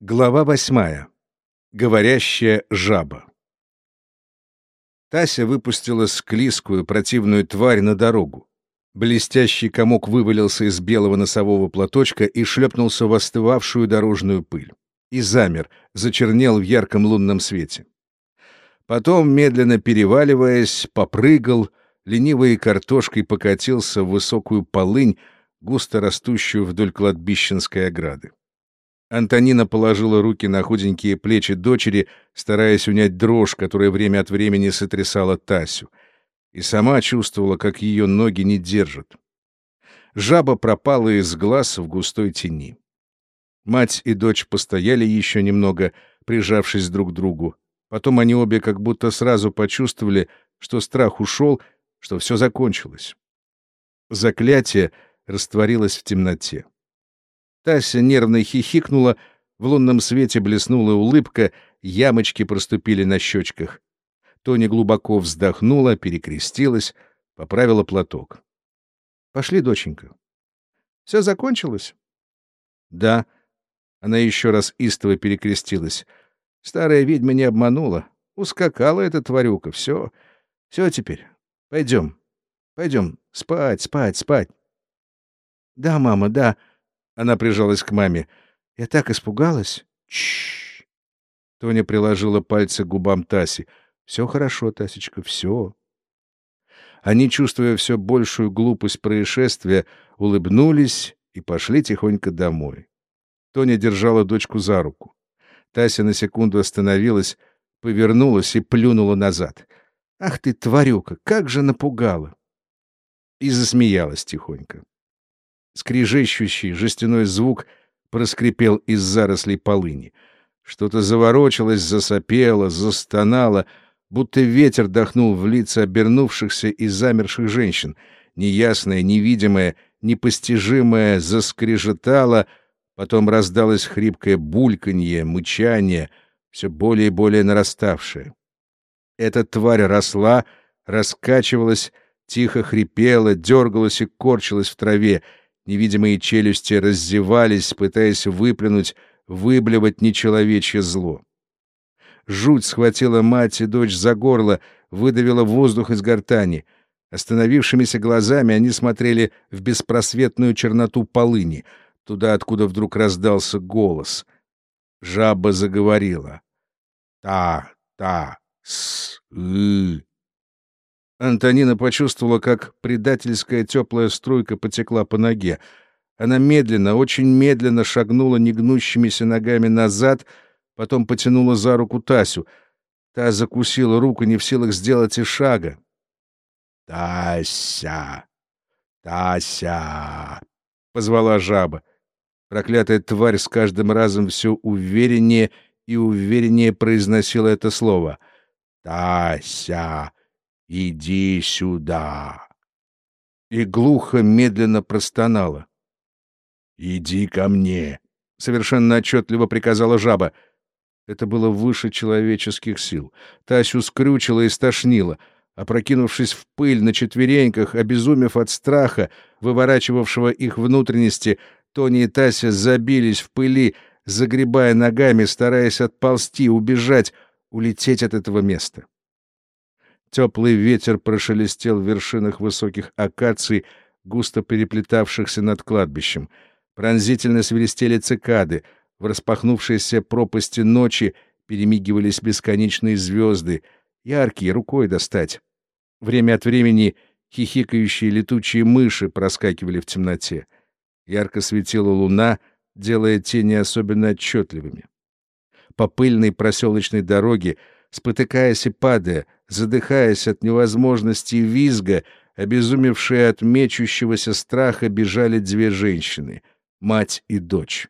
Глава восьмая. Говорящая жаба. Тася выпустила склизкую, противную тварь на дорогу. Блестящий комок вывалился из белого носового платочка и шлепнулся в остывавшую дорожную пыль. И замер, зачернел в ярком лунном свете. Потом, медленно переваливаясь, попрыгал, ленивой картошкой покатился в высокую полынь, густо растущую вдоль кладбищенской ограды. Антонина положила руки на худенькие плечи дочери, стараясь унять дрожь, которая время от времени сотрясала Тасю, и сама чувствовала, как ее ноги не держат. Жаба пропала из глаз в густой тени. Мать и дочь постояли еще немного, прижавшись друг к другу. Потом они обе как будто сразу почувствовали, что страх ушел, что все закончилось. Заклятие растворилось в темноте. Тася нервно хихикнула, в лунном свете блеснула улыбка, ямочки проступили на щечках. Тоня глубоко вздохнула, перекрестилась, поправила платок. — Пошли, доченька. — Все закончилось? — Да. Она еще раз истово перекрестилась. Старая ведьма не обманула. Ускакала эта тварюка. Все. Все теперь. Пойдем. Пойдем. Спать, спать, спать. — Да, мама, да. Она прижалась к маме. Я так испугалась. Чш. Тоня приложила пальцы к губам Таси. Все хорошо, Тасечка, все. Они, чувствуя все большую глупость происшествия, улыбнулись и пошли тихонько домой. Тоня держала дочку за руку. Тася на секунду остановилась, повернулась и плюнула назад. «Ах ты, тварюка, как же напугала!» И засмеялась тихонько. Скрежещущий жестяной звук проскрипел из зарослей полыни. Что-то заворочилось, засопело, застонало, будто ветер дохнул в лица обернувшихся и замерших женщин. Неясное, невидимое, непостижимое заскрежетало, потом раздалось хрипкое бульканье, мычание, все более и более нараставшее. Эта тварь росла, раскачивалась, тихо хрипела, дергалась и корчилась в траве, Невидимые челюсти раздевались, пытаясь выплюнуть, выблевать нечеловечье зло. Жуть схватила мать и дочь за горло, выдавила воздух из гортани. Остановившимися глазами они смотрели в беспросветную черноту полыни, туда, откуда вдруг раздался голос. Жаба заговорила. «Та, та, с, ы, Антонина почувствовала, как предательская теплая струйка потекла по ноге. Она медленно, очень медленно шагнула негнущимися ногами назад, потом потянула за руку Тасю. Та закусила руку, не в силах сделать и шага. «Тася! Тася!» — позвала жаба. Проклятая тварь с каждым разом все увереннее и увереннее произносила это слово. «Тася! «Иди сюда!» И глухо, медленно простонала. «Иди ко мне!» — совершенно отчетливо приказала жаба. Это было выше человеческих сил. Тасю скрючила и стошнила. Опрокинувшись в пыль на четвереньках, обезумев от страха, выворачивавшего их внутренности, Тони и Тася забились в пыли, загребая ногами, стараясь отползти, убежать, улететь от этого места. Теплый ветер прошелестел в вершинах высоких акаций, густо переплетавшихся над кладбищем. Пронзительно свиристели цикады. В распахнувшейся пропасти ночи перемигивались бесконечные звезды, яркие, рукой достать. Время от времени хихикающие летучие мыши проскакивали в темноте. Ярко светила луна, делая тени особенно отчетливыми. По пыльной проселочной дороге, спотыкаясь и падая, задыхаясь от невозможности визга, обезумевшие от мечущегося страха, бежали две женщины — мать и дочь.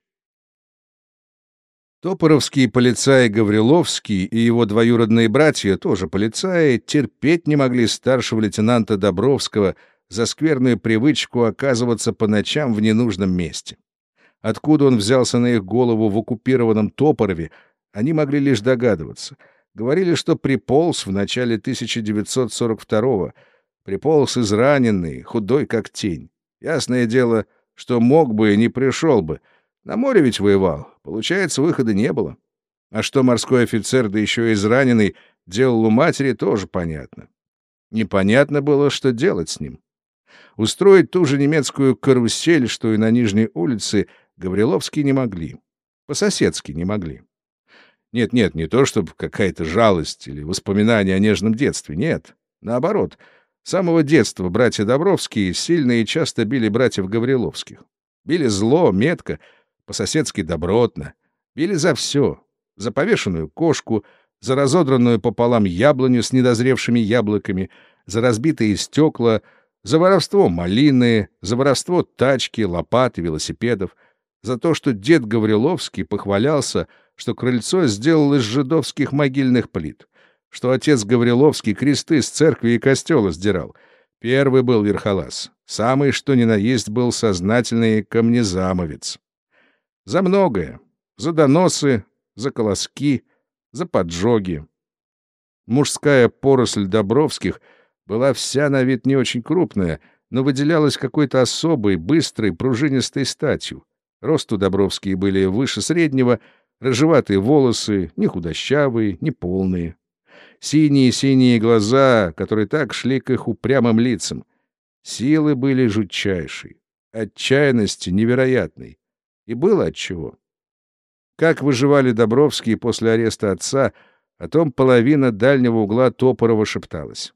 Топоровский полицай Гавриловский и его двоюродные братья, тоже полицаи, терпеть не могли старшего лейтенанта Добровского за скверную привычку оказываться по ночам в ненужном месте. Откуда он взялся на их голову в оккупированном Топорове, они могли лишь догадываться — Говорили, что приполз в начале 1942-го. Приполз израненный, худой как тень. Ясное дело, что мог бы и не пришел бы. На море ведь воевал. Получается, выхода не было. А что морской офицер, да еще и израненный, делал у матери, тоже понятно. Непонятно было, что делать с ним. Устроить ту же немецкую карусель, что и на Нижней улице, Гавриловские не могли. По-соседски не могли. Нет-нет, не то чтобы какая-то жалость или воспоминание о нежном детстве, нет. Наоборот, с самого детства братья Добровские сильно и часто били братьев Гавриловских. Били зло, метко, по-соседски добротно. Били за все. За повешенную кошку, за разодранную пополам яблоню с недозревшими яблоками, за разбитые стекла, за воровство малины, за воровство тачки, лопат и велосипедов, за то, что дед Гавриловский похвалялся, что крыльцо сделал из жидовских могильных плит, что отец Гавриловский кресты с церкви и костела сдирал. Первый был верхолаз, самый что ни на есть был сознательный камнезамовец. За многое, за доносы, за колоски, за поджоги. Мужская поросль Добровских была вся на вид не очень крупная, но выделялась какой-то особой, быстрой, пружинистой статью. Росту Добровские были выше среднего, рыжеватые волосы, не худощавые, не полные. Синие-синие глаза, которые так шли к их упрямым лицам. Силы были жутчайшей, отчаянности невероятной. И было отчего. Как выживали Добровские после ареста отца, о том половина дальнего угла Топорова шепталась.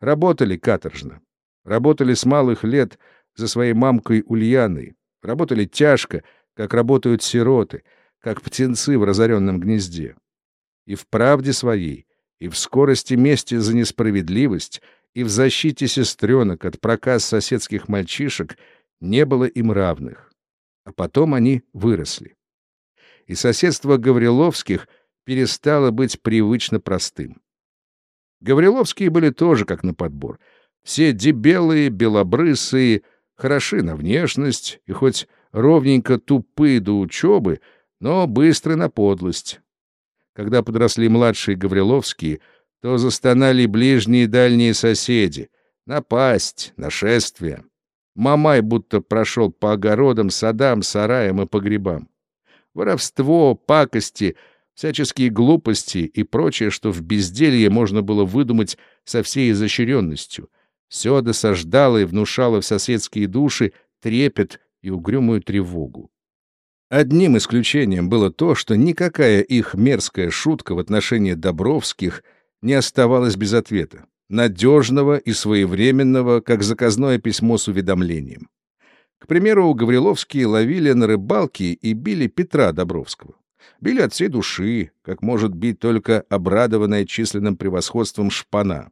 Работали каторжно. Работали с малых лет за своей мамкой Ульяной. Работали тяжко, как работают сироты, как птенцы в разоренном гнезде. И в правде своей, и в скорости мести за несправедливость, и в защите сестренок от проказ соседских мальчишек не было им равных. А потом они выросли и соседство Гавриловских перестало быть привычно простым. Гавриловские были тоже как на подбор. Все дебелые, белобрысые, хороши на внешность и хоть ровненько тупые до учебы, но быстры на подлость. Когда подросли младшие Гавриловские, то застонали ближние и дальние соседи. Напасть, нашествие. Мамай будто прошел по огородам, садам, сараям и погребам воровство, пакости, всяческие глупости и прочее, что в безделье можно было выдумать со всей изощренностью. Все досаждало и внушало в соседские души трепет и угрюмую тревогу. Одним исключением было то, что никакая их мерзкая шутка в отношении Добровских не оставалась без ответа, надежного и своевременного, как заказное письмо с уведомлением. К примеру, Гавриловские ловили на рыбалке и били Петра Добровского. Били от всей души, как может бить только обрадованная численным превосходством шпана.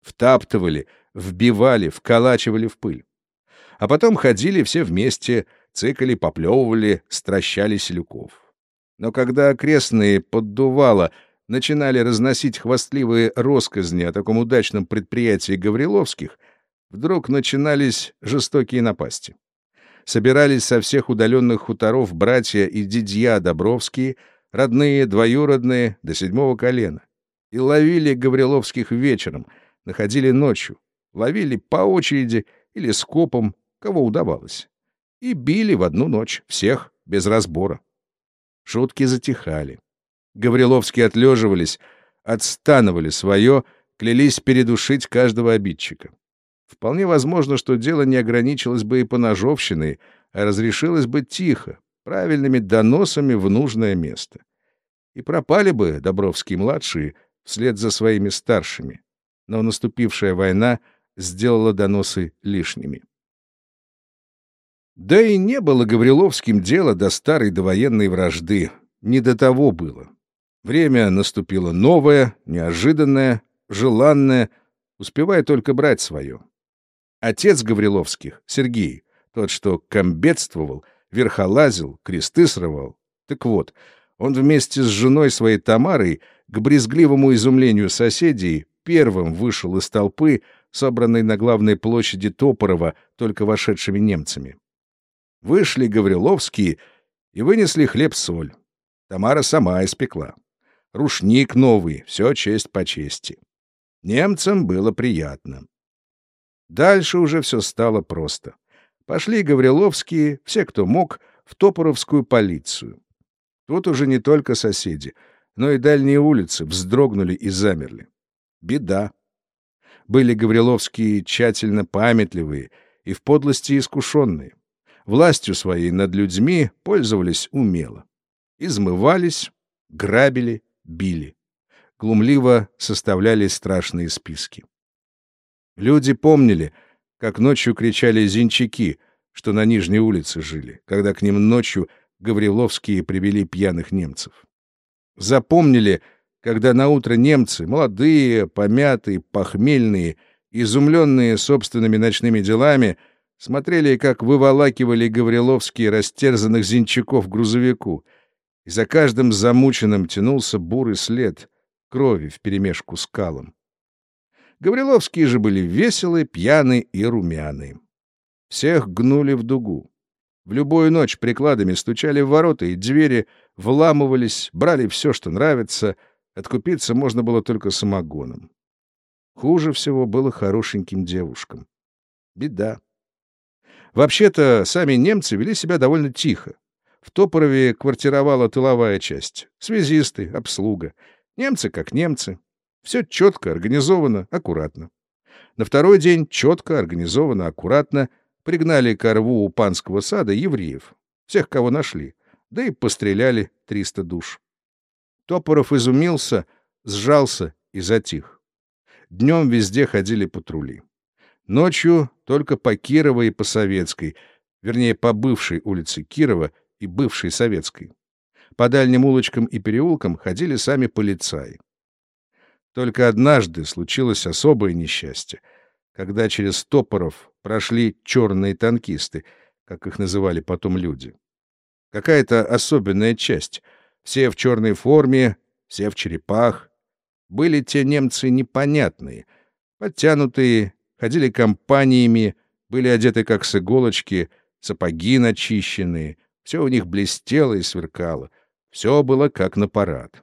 Втаптывали, вбивали, вколачивали в пыль. А потом ходили все вместе, цикали, поплевывали, стращали селюков. Но когда окрестные поддувало начинали разносить хвастливые росказни о таком удачном предприятии Гавриловских, вдруг начинались жестокие напасти собирались со всех удаленных хуторов братья и дядья Добровские, родные, двоюродные, до седьмого колена. И ловили Гавриловских вечером, находили ночью, ловили по очереди или скопом, кого удавалось. И били в одну ночь, всех, без разбора. Шутки затихали. Гавриловские отлеживались, отстановали свое, клялись передушить каждого обидчика. Вполне возможно, что дело не ограничилось бы и поножовщиной, а разрешилось бы тихо, правильными доносами в нужное место. И пропали бы Добровские-младшие вслед за своими старшими. Но наступившая война сделала доносы лишними. Да и не было Гавриловским дела до старой довоенной вражды. Не до того было. Время наступило новое, неожиданное, желанное, успевая только брать свое. Отец Гавриловских, Сергей, тот, что комбедствовал, верхолазил, кресты срывал. Так вот, он вместе с женой своей Тамарой к брезгливому изумлению соседей первым вышел из толпы, собранной на главной площади Топорова только вошедшими немцами. Вышли Гавриловские и вынесли хлеб-соль. Тамара сама испекла. Рушник новый, все честь по чести. Немцам было приятно. Дальше уже все стало просто. Пошли Гавриловские, все, кто мог, в Топоровскую полицию. Тут уже не только соседи, но и дальние улицы вздрогнули и замерли. Беда. Были Гавриловские тщательно памятливые и в подлости искушенные. Властью своей над людьми пользовались умело. Измывались, грабили, били. Глумливо составляли страшные списки. Люди помнили, как ночью кричали зинчаки, что на Нижней улице жили, когда к ним ночью Гавриловские привели пьяных немцев. Запомнили, когда наутро немцы, молодые, помятые, похмельные, изумленные собственными ночными делами, смотрели, как выволакивали Гавриловские растерзанных зинчаков грузовику, и за каждым замученным тянулся бурый след крови вперемешку с калом. Гавриловские же были веселы, пьяны и румяны. Всех гнули в дугу. В любую ночь прикладами стучали в ворота и двери, вламывались, брали все, что нравится. Откупиться можно было только самогоном. Хуже всего было хорошеньким девушкам. Беда. Вообще-то, сами немцы вели себя довольно тихо. В Топорове квартировала тыловая часть. Связисты, обслуга. Немцы как немцы. Все четко, организовано, аккуратно. На второй день четко, организовано, аккуратно — Пригнали к рву у панского сада евреев, всех, кого нашли, да и постреляли триста душ. Топоров изумился, сжался и затих. Днем везде ходили патрули. Ночью только по Кировой и по Советской, вернее, по бывшей улице Кирова и бывшей Советской. По дальним улочкам и переулкам ходили сами полицаи. Только однажды случилось особое несчастье — когда через Топоров прошли черные танкисты, как их называли потом люди. Какая-то особенная часть. Все в черной форме, все в черепах. Были те немцы непонятные, подтянутые, ходили компаниями, были одеты как с иголочки, сапоги начищенные, все у них блестело и сверкало, все было как на парад.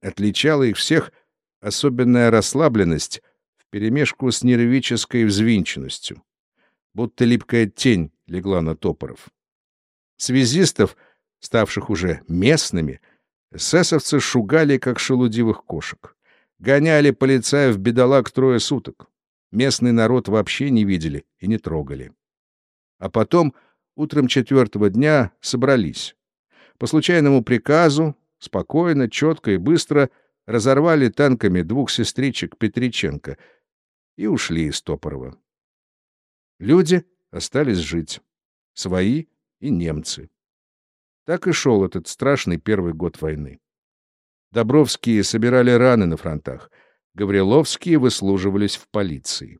Отличала их всех особенная расслабленность вперемешку с нервической взвинченностью. Будто липкая тень легла на Топоров. Связистов, ставших уже местными, эсэсовцы шугали, как шелудивых кошек. Гоняли полицаев бедолаг трое суток. Местный народ вообще не видели и не трогали. А потом, утром четвертого дня, собрались. По случайному приказу, спокойно, четко и быстро разорвали танками двух сестричек Петриченко — и ушли из Топорова. Люди остались жить. Свои и немцы. Так и шел этот страшный первый год войны. Добровские собирали раны на фронтах, Гавриловские выслуживались в полиции.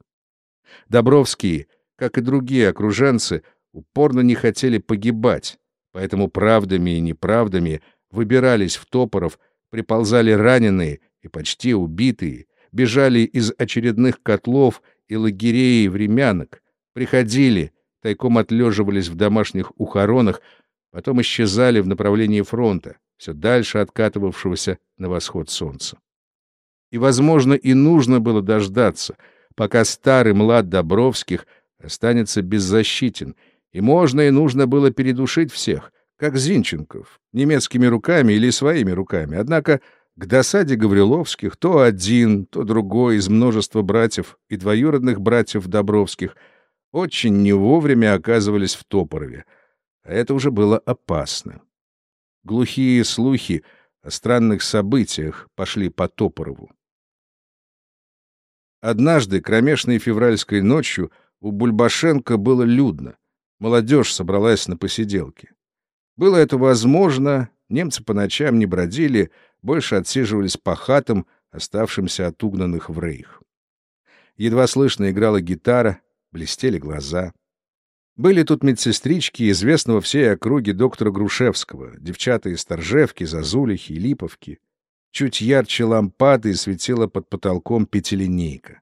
Добровские, как и другие окруженцы, упорно не хотели погибать, поэтому правдами и неправдами выбирались в Топоров, приползали раненые и почти убитые, бежали из очередных котлов и лагерей времянок, приходили, тайком отлеживались в домашних ухоронах, потом исчезали в направлении фронта, все дальше откатывавшегося на восход солнца. И, возможно, и нужно было дождаться, пока старый млад Добровских останется беззащитен, и можно и нужно было передушить всех, как Зинченков, немецкими руками или своими руками. Однако к досаде Гавриловских то один, то другой из множества братьев и двоюродных братьев Добровских очень не вовремя оказывались в Топорове, а это уже было опасно. Глухие слухи о странных событиях пошли по Топорову. Однажды, кромешной февральской ночью, у Бульбашенко было людно. Молодежь собралась на посиделке. Было это возможно, немцы по ночам не бродили, больше отсиживались по хатам, оставшимся от угнанных в рейх. Едва слышно играла гитара, блестели глаза. Были тут медсестрички известного всей округе доктора Грушевского, девчата из Торжевки, Зазулихи, Липовки. Чуть ярче лампады светила под потолком пятилинейка.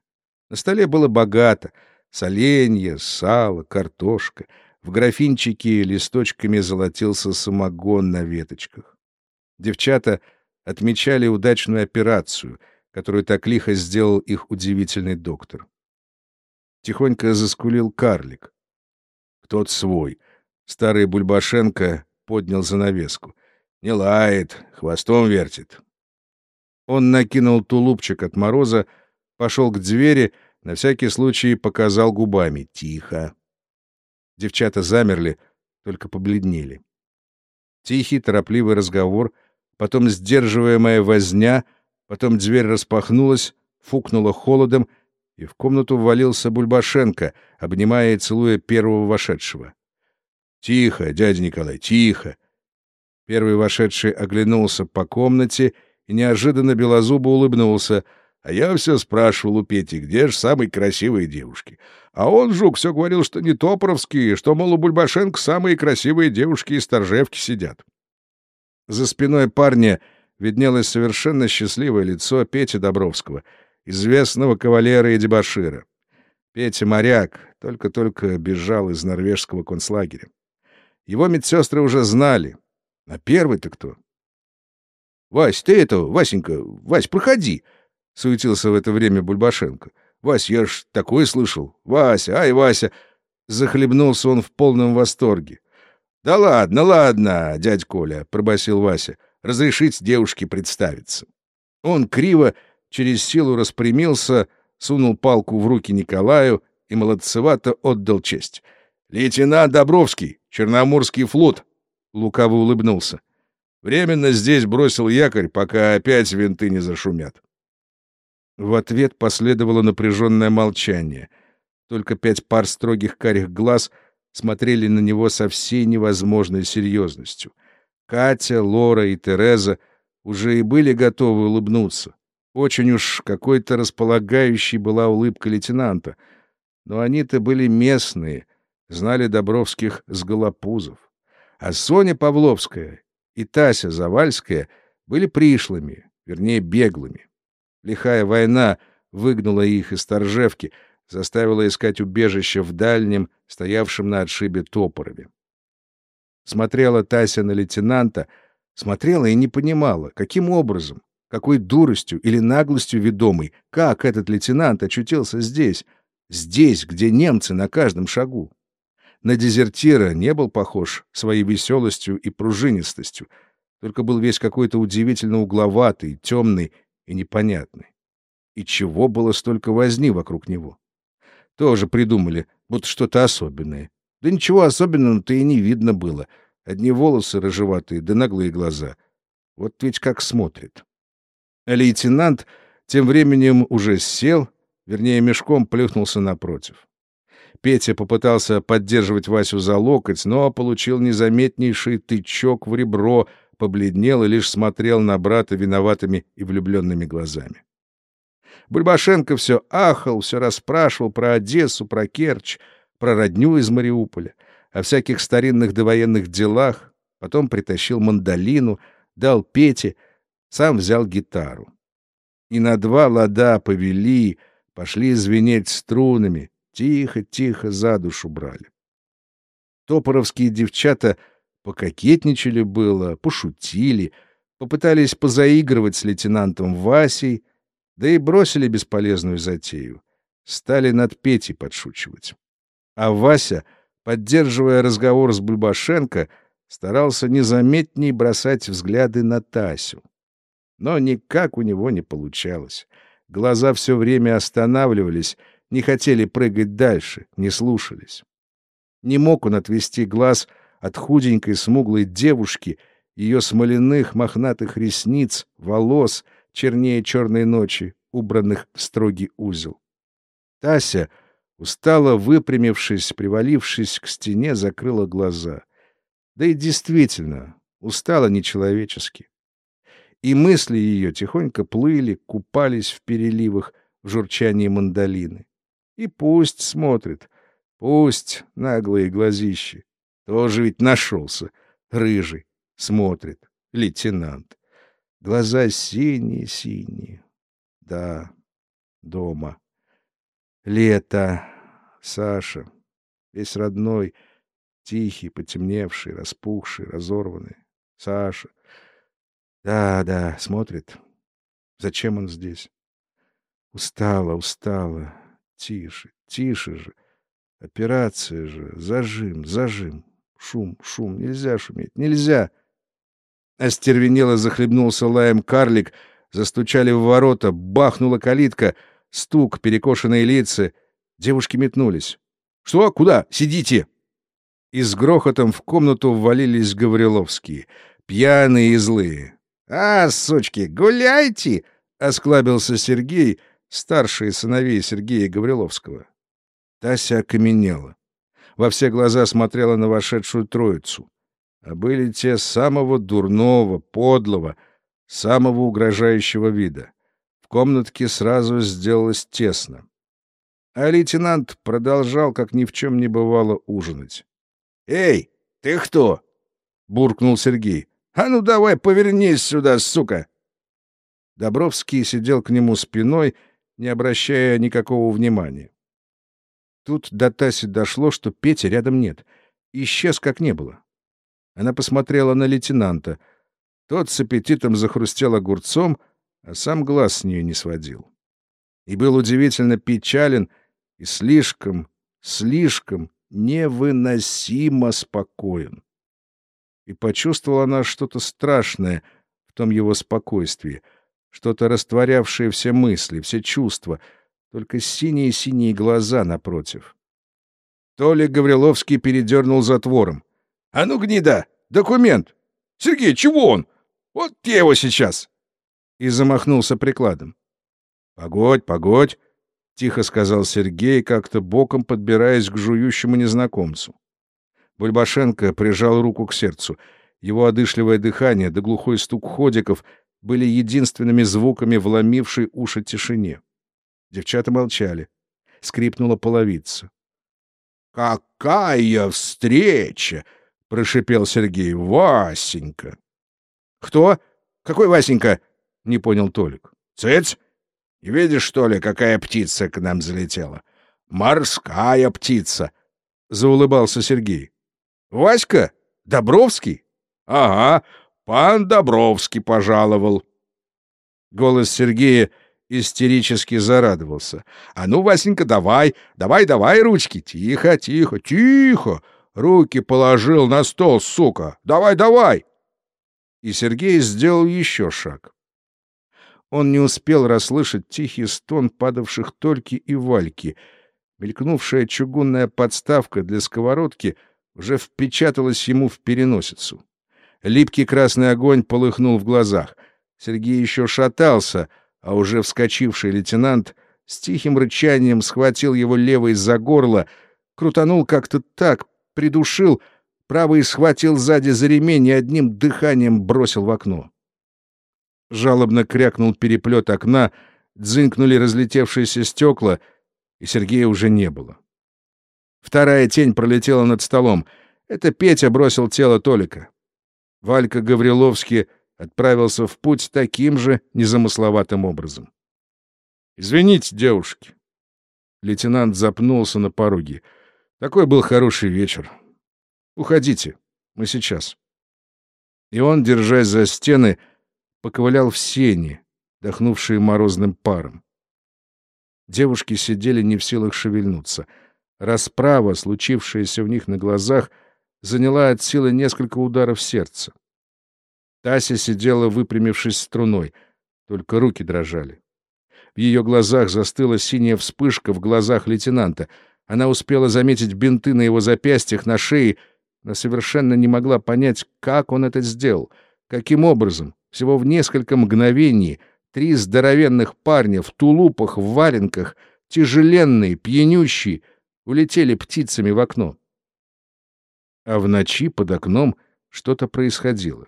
На столе было богато — соленье, сало, картошка. В графинчике листочками золотился самогон на веточках. Девчата отмечали удачную операцию, которую так лихо сделал их удивительный доктор. Тихонько заскулил карлик. Кто-то свой, Старый Бульбашенко поднял занавеску. Не лает, хвостом вертит. Он накинул тулупчик от мороза, пошел к двери, на всякий случай показал губами. Тихо. Девчата замерли, только побледнели. Тихий, торопливый разговор, потом сдерживаемая возня, потом дверь распахнулась, фукнула холодом, и в комнату ввалился Бульбашенко, обнимая и целуя первого вошедшего. «Тихо, дядя Николай, тихо!» Первый вошедший оглянулся по комнате и неожиданно белозубо улыбнулся. А я все спрашивал у Пети, где же самые красивые девушки. А он, жук, все говорил, что не Топоровские, что, мол, у Бульбашенко самые красивые девушки из Торжевки сидят. За спиной парня виднелось совершенно счастливое лицо Пети Добровского, известного кавалера и дебошира. Петя моряк, только-только бежал из норвежского концлагеря. Его медсестры уже знали. А первый-то кто? — Вась, ты это, Васенька, Вась, проходи! — суетился в это время Бульбашенко. — Вась, я ж такое слышал. Вася, ай, Вася! Захлебнулся он в полном восторге. — Да ладно, ладно, дядь Коля, — пробасил Вася. — Разрешить девушке представиться. Он криво, через силу распрямился, сунул палку в руки Николаю и молодцевато отдал честь. — Лейтенант Добровский, Черноморский флот! — лукаво улыбнулся. — Временно здесь бросил якорь, пока опять винты не зашумят. В ответ последовало напряженное молчание. Только пять пар строгих карих глаз смотрели на него со всей невозможной серьезностью. Катя, Лора и Тереза уже и были готовы улыбнуться. Очень уж какой-то располагающей была улыбка лейтенанта. Но они-то были местные, знали Добровских с Голопузов. А Соня Павловская и Тася Завальская были пришлыми, вернее, беглыми. Лихая война выгнала их из Торжевки, заставила искать убежище в дальнем, стоявшем на отшибе Топорове. Смотрела Тася на лейтенанта, смотрела и не понимала, каким образом, какой дуростью или наглостью ведомой, как этот лейтенант очутился здесь, здесь, где немцы на каждом шагу. На дезертира не был похож своей веселостью и пружинистостью, только был весь какой-то удивительно угловатый, темный и непонятный. И чего было столько возни вокруг него? Тоже придумали, будто что-то особенное. Да ничего особенного-то и не видно было. Одни волосы рыжеватые, да наглые глаза. Вот ведь как смотрит. А лейтенант тем временем уже сел, вернее, мешком плюхнулся напротив. Петя попытался поддерживать Васю за локоть, но получил незаметнейший тычок в ребро — побледнел и лишь смотрел на брата виноватыми и влюбленными глазами. Бульбашенко все ахал, все расспрашивал про Одессу, про Керчь, про родню из Мариуполя, о всяких старинных довоенных делах, потом притащил мандолину, дал Пете, сам взял гитару. И на два лада повели, пошли звенеть струнами, тихо-тихо за душу брали. Топоровские девчата — Пококетничали было, пошутили, попытались позаигрывать с лейтенантом Васей, да и бросили бесполезную затею. Стали над Петей подшучивать. А Вася, поддерживая разговор с Бульбашенко, старался незаметней бросать взгляды на Тасю. Но никак у него не получалось. Глаза все время останавливались, не хотели прыгать дальше, не слушались. Не мог он отвести глаз от худенькой смуглой девушки, ее смоляных мохнатых ресниц, волос, чернее черной ночи, убранных в строгий узел. Тася, устало выпрямившись, привалившись к стене, закрыла глаза. Да и действительно, устала нечеловечески. И мысли ее тихонько плыли, купались в переливах, в журчании мандолины. И пусть смотрит, пусть наглые глазищи. Тоже ведь нашелся. Рыжий. Смотрит. Лейтенант. Глаза синие-синие. Да, дома. Лето. Саша. Весь родной. Тихий, потемневший, распухший, разорванный. Саша. Да, да, смотрит. Зачем он здесь? Устала, устала. Тише, тише же. Операция же. Зажим, зажим. шум, шум, нельзя шуметь, нельзя. Остервенело захлебнулся лаем карлик, застучали в ворота, бахнула калитка, стук, перекошенные лица. Девушки метнулись. «Что? Куда? Сидите!» И с грохотом в комнату ввалились Гавриловские, пьяные и злые. «А, сучки, гуляйте!» — осклабился Сергей, старший сыновей Сергея Гавриловского. Тася окаменела. Во все глаза смотрела на вошедшую троицу. А были те самого дурного, подлого, самого угрожающего вида. В комнатке сразу сделалось тесно. А лейтенант продолжал, как ни в чем не бывало, ужинать. «Эй, ты кто?» — буркнул Сергей. «А ну давай повернись сюда, сука!» Добровский сидел к нему спиной, не обращая никакого внимания. Тут до Таси дошло, что Пети рядом нет. Исчез, как не было. Она посмотрела на лейтенанта. Тот с аппетитом захрустел огурцом, а сам глаз с нее не сводил. И был удивительно печален и слишком, слишком невыносимо спокоен. И почувствовала она что-то страшное в том его спокойствии, что-то растворявшее все мысли, все чувства, только синие-синие глаза напротив. Толя Гавриловский передернул затвором. — А ну, гнида! Документ! Сергей, чего он? Вот я его сейчас! И замахнулся прикладом. — Погодь, погодь! — тихо сказал Сергей, как-то боком подбираясь к жующему незнакомцу. Бульбашенко прижал руку к сердцу. Его одышливое дыхание да глухой стук ходиков были единственными звуками вломившей уши тишине. Девчата молчали. Скрипнула половица. «Какая встреча!» — прошипел Сергей. «Васенька!» «Кто? Какой Васенька?» — не понял Толик. «Цыц! Видишь, что ли, какая птица к нам залетела? Морская птица!» — заулыбался Сергей. «Васька? Добровский?» «Ага, пан Добровский пожаловал». Голос Сергея истерически зарадовался. «А ну, Васенька, давай, давай, давай ручки! Тихо, тихо, тихо! Руки положил на стол, сука! Давай, давай!» И Сергей сделал еще шаг. Он не успел расслышать тихий стон падавших Тольки и Вальки. Мелькнувшая чугунная подставка для сковородки уже впечаталась ему в переносицу. Липкий красный огонь полыхнул в глазах. Сергей еще шатался, а уже вскочивший лейтенант с тихим рычанием схватил его левой за горло, крутанул как-то так, придушил, правый схватил сзади за ремень и одним дыханием бросил в окно. Жалобно крякнул переплет окна, дзынкнули разлетевшиеся стекла, и Сергея уже не было. Вторая тень пролетела над столом. Это Петя бросил тело Толика. Валька Гавриловский отправился в путь таким же незамысловатым образом. «Извините, девушки». Лейтенант запнулся на пороге. «Такой был хороший вечер. Уходите, мы сейчас». И он, держась за стены, поковылял в сени, дохнувшие морозным паром. Девушки сидели не в силах шевельнуться. Расправа, случившаяся у них на глазах, заняла от силы несколько ударов сердца. Тася сидела, выпрямившись струной, только руки дрожали. В ее глазах застыла синяя вспышка в глазах лейтенанта. Она успела заметить бинты на его запястьях, на шее, но совершенно не могла понять, как он это сделал, каким образом. Всего в несколько мгновений три здоровенных парня в тулупах, в валенках, тяжеленные, пьянющие, улетели птицами в окно. А в ночи под окном что-то происходило.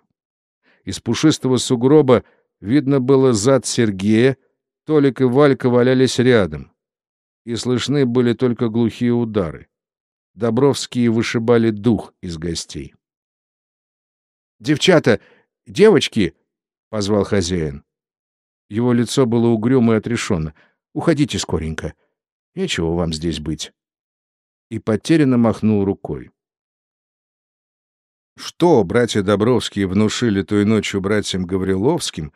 Из пушистого сугроба видно было зад Сергея, Толик и Валька валялись рядом. И слышны были только глухие удары. Добровские вышибали дух из гостей. «Девчата! Девочки!» — позвал хозяин. Его лицо было угрюмо и отрешенно. «Уходите скоренько. Нечего вам здесь быть». И потерянно махнул рукой. Что братья Добровские внушили той ночью братьям Гавриловским,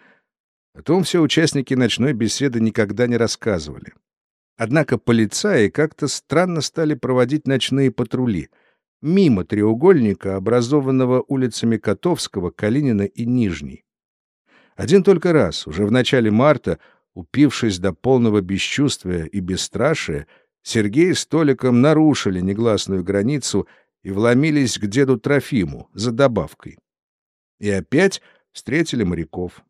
о том все участники ночной беседы никогда не рассказывали. Однако полицаи как-то странно стали проводить ночные патрули. мимо треугольника, образованного улицами Котовского, Калинина и Нижней. Один только раз, уже в начале марта, упившись до полного бесчувствия и бесстрашия, Сергей с Толиком нарушили негласную границу и вломились к деду Трофиму за добавкой. И опять встретили моряков.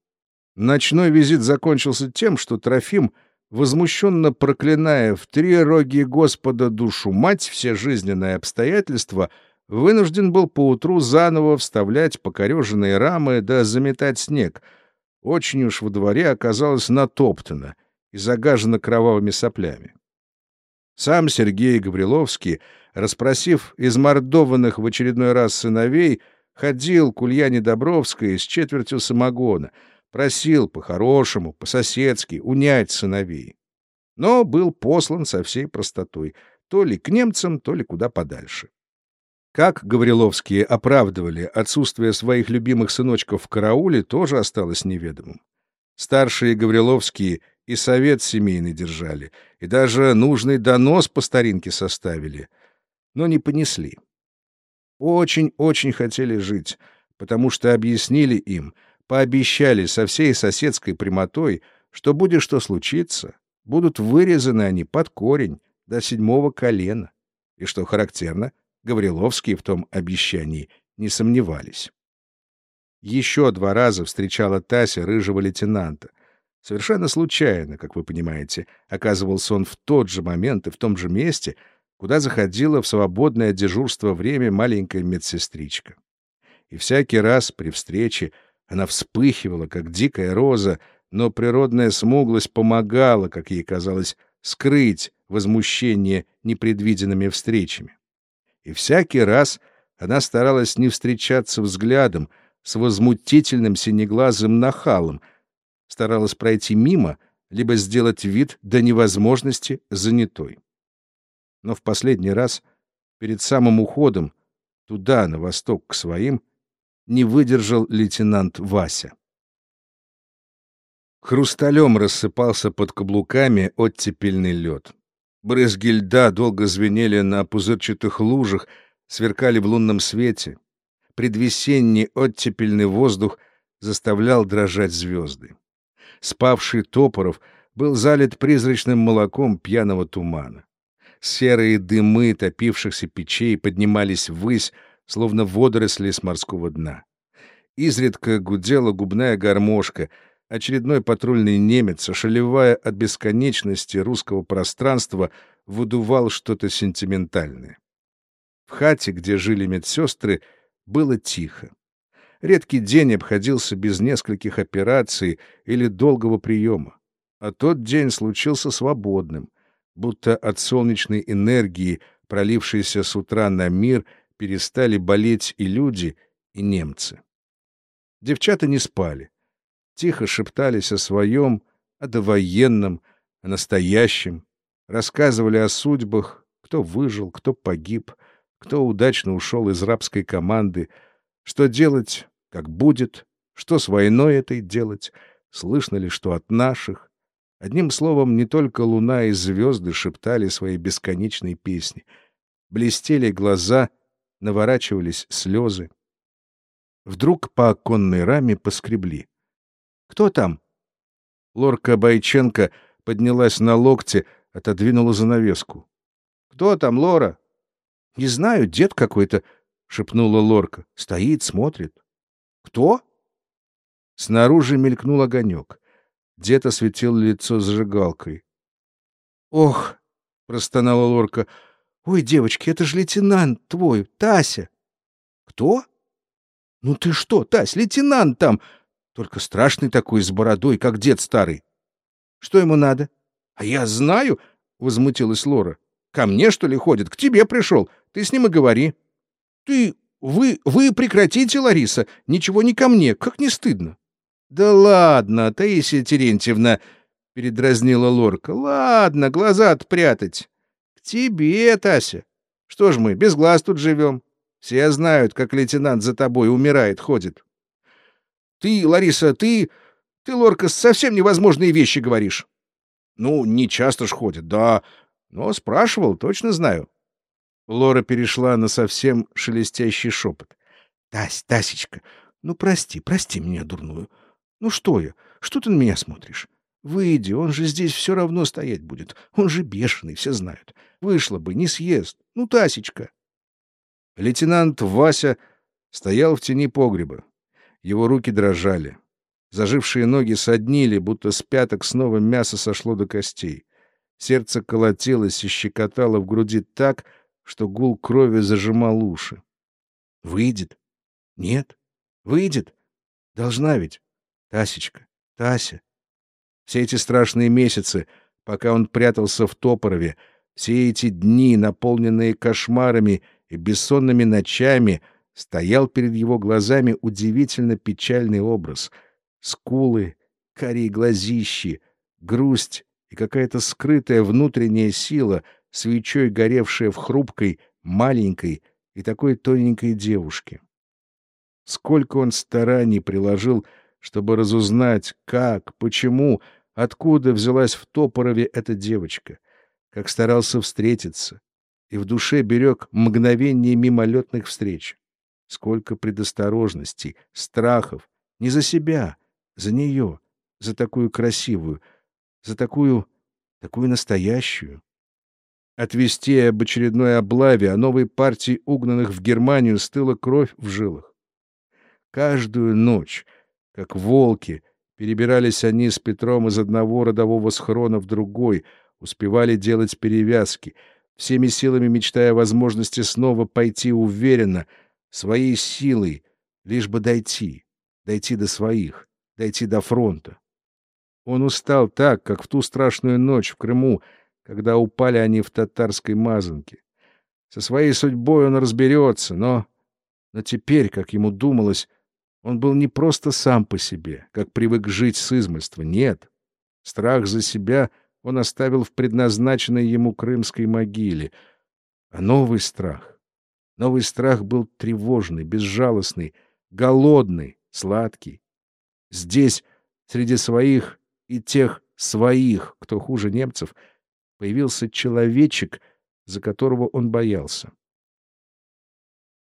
Ночной визит закончился тем, что Трофим, возмущенно проклиная в три роги Господа душу мать все жизненные обстоятельства, вынужден был поутру заново вставлять покореженные рамы да заметать снег. Очень уж во дворе оказалось натоптано и загажено кровавыми соплями. Сам Сергей Гавриловский, расспросив измордованных в очередной раз сыновей, ходил к Ульяне Добровской с четвертью самогона — Просил по-хорошему, по-соседски унять сыновей. Но был послан со всей простотой, то ли к немцам, то ли куда подальше. Как Гавриловские оправдывали отсутствие своих любимых сыночков в карауле, тоже осталось неведомым. Старшие Гавриловские и совет семейный держали, и даже нужный донос по старинке составили, но не понесли. Очень-очень хотели жить, потому что объяснили им — пообещали со всей соседской прямотой, что будет что случиться, будут вырезаны они под корень до седьмого колена. И что характерно, Гавриловские в том обещании не сомневались. Еще два раза встречала Тася рыжего лейтенанта. Совершенно случайно, как вы понимаете, оказывался он в тот же момент и в том же месте, куда заходила в свободное дежурство время маленькая медсестричка. И всякий раз при встрече она вспыхивала, как дикая роза, но природная смуглость помогала, как ей казалось, скрыть возмущение непредвиденными встречами. И всякий раз она старалась не встречаться взглядом с возмутительным синеглазым нахалом, старалась пройти мимо, либо сделать вид до невозможности занятой. Но в последний раз, перед самым уходом, туда, на восток, к своим, не выдержал лейтенант Вася. Хрусталем рассыпался под каблуками оттепельный лед. Брызги льда долго звенели на пузырчатых лужах, сверкали в лунном свете. Предвесенний оттепельный воздух заставлял дрожать звезды. Спавший Топоров был залит призрачным молоком пьяного тумана. Серые дымы топившихся печей поднимались ввысь, словно водоросли с морского дна. Изредка гудела губная гармошка, очередной патрульный немец, ошалевая от бесконечности русского пространства, выдувал что-то сентиментальное. В хате, где жили медсестры, было тихо. Редкий день обходился без нескольких операций или долгого приема, а тот день случился свободным, будто от солнечной энергии, пролившейся с утра на мир перестали болеть и люди, и немцы. Девчата не спали. Тихо шептались о своем, о довоенном, о настоящем, рассказывали о судьбах, кто выжил, кто погиб, кто удачно ушел из рабской команды, что делать, как будет, что с войной этой делать, слышно ли что от наших. Одним словом, не только луна и звезды шептали свои бесконечные песни. Блестели глаза — наворачивались слезы. Вдруг по оконной раме поскребли. «Кто там?» Лорка Байченко поднялась на локте, отодвинула занавеску. «Кто там, Лора?» «Не знаю, дед какой-то», — шепнула Лорка. «Стоит, смотрит». «Кто?» Снаружи мелькнул огонек. Дед осветил лицо зажигалкой. «Ох!» — простонала Лорка. Ой, девочки, это же лейтенант твой, Тася. Кто? Ну ты что, Тась, лейтенант там, только страшный такой с бородой, как дед старый. Что ему надо? А я знаю, возмутилась Лора. Ко мне что ли ходит? К тебе пришел. Ты с ним и говори. Ты вы вы прекратите, Лариса, ничего не ко мне, как не стыдно. Да ладно, Таисия Терентьевна, передразнила Лорка. Ладно, глаза отпрятать. Тебе, Тася. Что ж мы, без глаз тут живем? Все знают, как лейтенант за тобой умирает, ходит. Ты, Лариса, ты... Ты, Лорка, совсем невозможные вещи говоришь. Ну, не часто ж ходит, да. Но спрашивал, точно знаю. Лора перешла на совсем шелестящий шепот. — Тась, Тасечка, ну прости, прости меня, дурную. Ну что я? Что ты на меня смотришь? Выйди, он же здесь все равно стоять будет. Он же бешеный, все знают. Вышла бы, не съест. Ну, Тасечка. Лейтенант Вася стоял в тени погреба. Его руки дрожали. Зажившие ноги соднили, будто с пяток снова мясо сошло до костей. Сердце колотилось и щекотало в груди так, что гул крови зажимал уши. Выйдет? Нет? Выйдет? Должна ведь. Тасечка, Тася. Все эти страшные месяцы, пока он прятался в Топорове, все эти дни, наполненные кошмарами и бессонными ночами, стоял перед его глазами удивительно печальный образ. Скулы, карие глазищи, грусть и какая-то скрытая внутренняя сила, свечой горевшая в хрупкой, маленькой и такой тоненькой девушке. Сколько он стараний приложил, чтобы разузнать, как, почему, откуда взялась в Топорове эта девочка, как старался встретиться, и в душе берег мгновение мимолетных встреч. Сколько предосторожностей, страхов, не за себя, за нее, за такую красивую, за такую, такую настоящую. Отвести об очередной облаве, о новой партии угнанных в Германию стыла кровь в жилах. Каждую ночь, как волки, перебирались они с Петром из одного родового схрона в другой, успевали делать перевязки, всеми силами мечтая о возможности снова пойти уверенно, своей силой, лишь бы дойти, дойти до своих, дойти до фронта. Он устал так, как в ту страшную ночь в Крыму, когда упали они в татарской мазанке. Со своей судьбой он разберется, но... Но теперь, как ему думалось, он был не просто сам по себе, как привык жить с измольства. Нет. Страх за себя он оставил в предназначенной ему крымской могиле. А новый страх... Новый страх был тревожный, безжалостный, голодный, сладкий. Здесь, среди своих и тех своих, кто хуже немцев, появился человечек, за которого он боялся.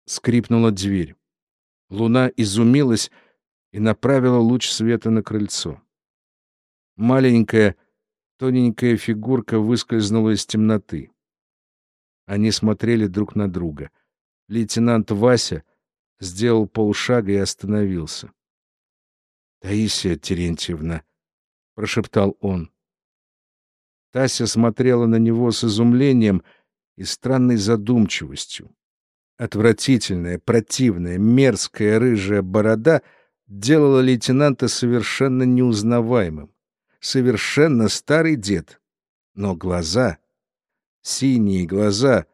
Скрипнула дверь. Луна изумилась и направила луч света на крыльцо. Маленькая, тоненькая фигурка выскользнула из темноты. Они смотрели друг на друга. Лейтенант Вася сделал полшага и остановился. — Таисия Терентьевна, — прошептал он. Тася смотрела на него с изумлением и странной задумчивостью. Отвратительная, противная, мерзкая рыжая борода делала лейтенанта совершенно неузнаваемым. Совершенно старый дед. Но глаза, синие глаза,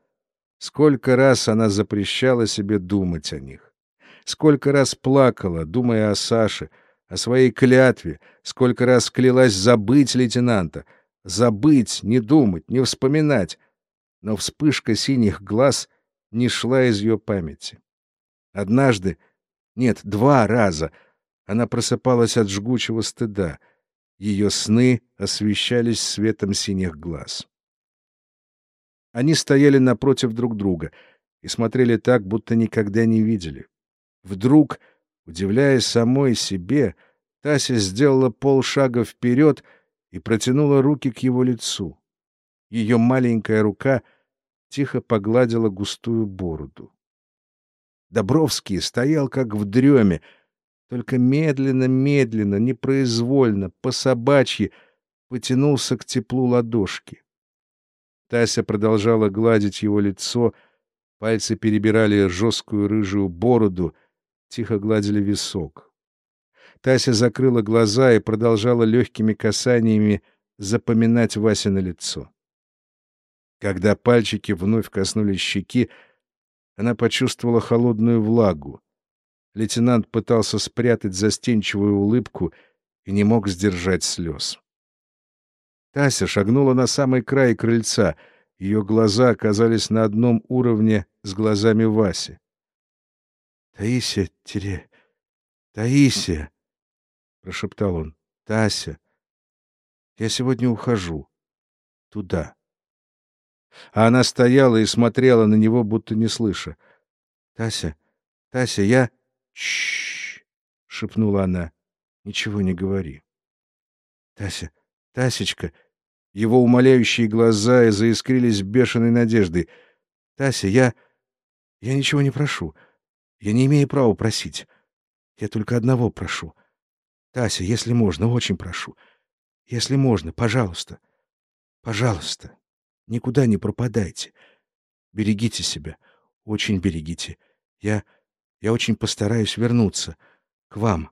сколько раз она запрещала себе думать о них. Сколько раз плакала, думая о Саше, о своей клятве, сколько раз клялась забыть лейтенанта, забыть, не думать, не вспоминать. Но вспышка синих глаз — не шла из ее памяти. Однажды, нет, два раза, она просыпалась от жгучего стыда. Ее сны освещались светом синих глаз. Они стояли напротив друг друга и смотрели так, будто никогда не видели. Вдруг, удивляясь самой себе, Тася сделала полшага вперед и протянула руки к его лицу. Ее маленькая рука — тихо погладила густую бороду. Добровский стоял как в дреме, только медленно-медленно, непроизвольно, по-собачьи потянулся к теплу ладошки. Тася продолжала гладить его лицо, пальцы перебирали жесткую рыжую бороду, тихо гладили висок. Тася закрыла глаза и продолжала легкими касаниями запоминать Вася на лицо. Когда пальчики вновь коснулись щеки, она почувствовала холодную влагу. Лейтенант пытался спрятать застенчивую улыбку и не мог сдержать слез. Тася шагнула на самый край крыльца. Ее глаза оказались на одном уровне с глазами Васи. — Таисия, Тере... Таисия! — прошептал он. — Тася, я сегодня ухожу. Туда. А она стояла и смотрела на него, будто не слыша. «Тася, Тася, я...» «Чш!» — шепнула она. «Ничего не говори». «Тася, Тасечка!» Его умоляющие глаза заискрились бешеной надеждой. «Тася, я... я ничего не прошу. Я не имею права просить. Я только одного прошу. Тася, если можно, очень прошу. Если можно, пожалуйста. Пожалуйста. Никуда не пропадайте. Берегите себя. Очень берегите. Я... я очень постараюсь вернуться. К вам.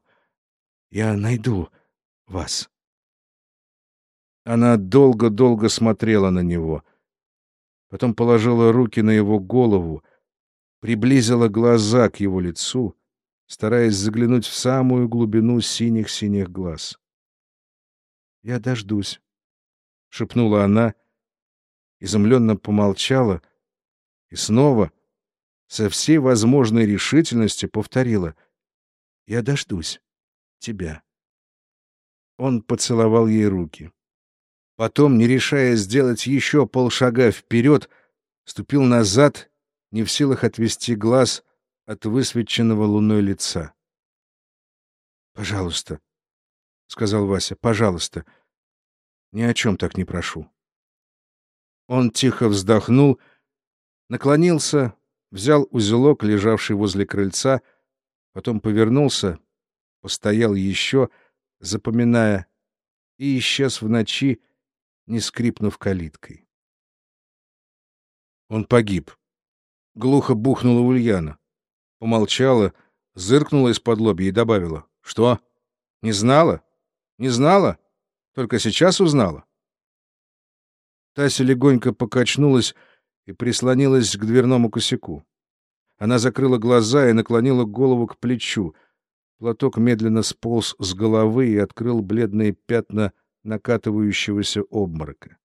Я найду вас. Она долго-долго смотрела на него. Потом положила руки на его голову, приблизила глаза к его лицу, стараясь заглянуть в самую глубину синих-синих глаз. «Я дождусь», — шепнула она, изумленно помолчала и снова, со всей возможной решительностью, повторила «Я дождусь тебя». Он поцеловал ей руки. Потом, не решая сделать еще полшага вперед, ступил назад, не в силах отвести глаз от высвеченного луной лица. «Пожалуйста», — сказал Вася, — «пожалуйста, ни о чем так не прошу». Он тихо вздохнул, наклонился, взял узелок, лежавший возле крыльца, потом повернулся, постоял еще, запоминая, и исчез в ночи, не скрипнув калиткой. Он погиб. Глухо бухнула Ульяна. Помолчала, зыркнула из-под лобья и добавила. «Что? Не знала? Не знала? Только сейчас узнала?» Тася легонько покачнулась и прислонилась к дверному косяку. Она закрыла глаза и наклонила голову к плечу. Платок медленно сполз с головы и открыл бледные пятна накатывающегося обморока.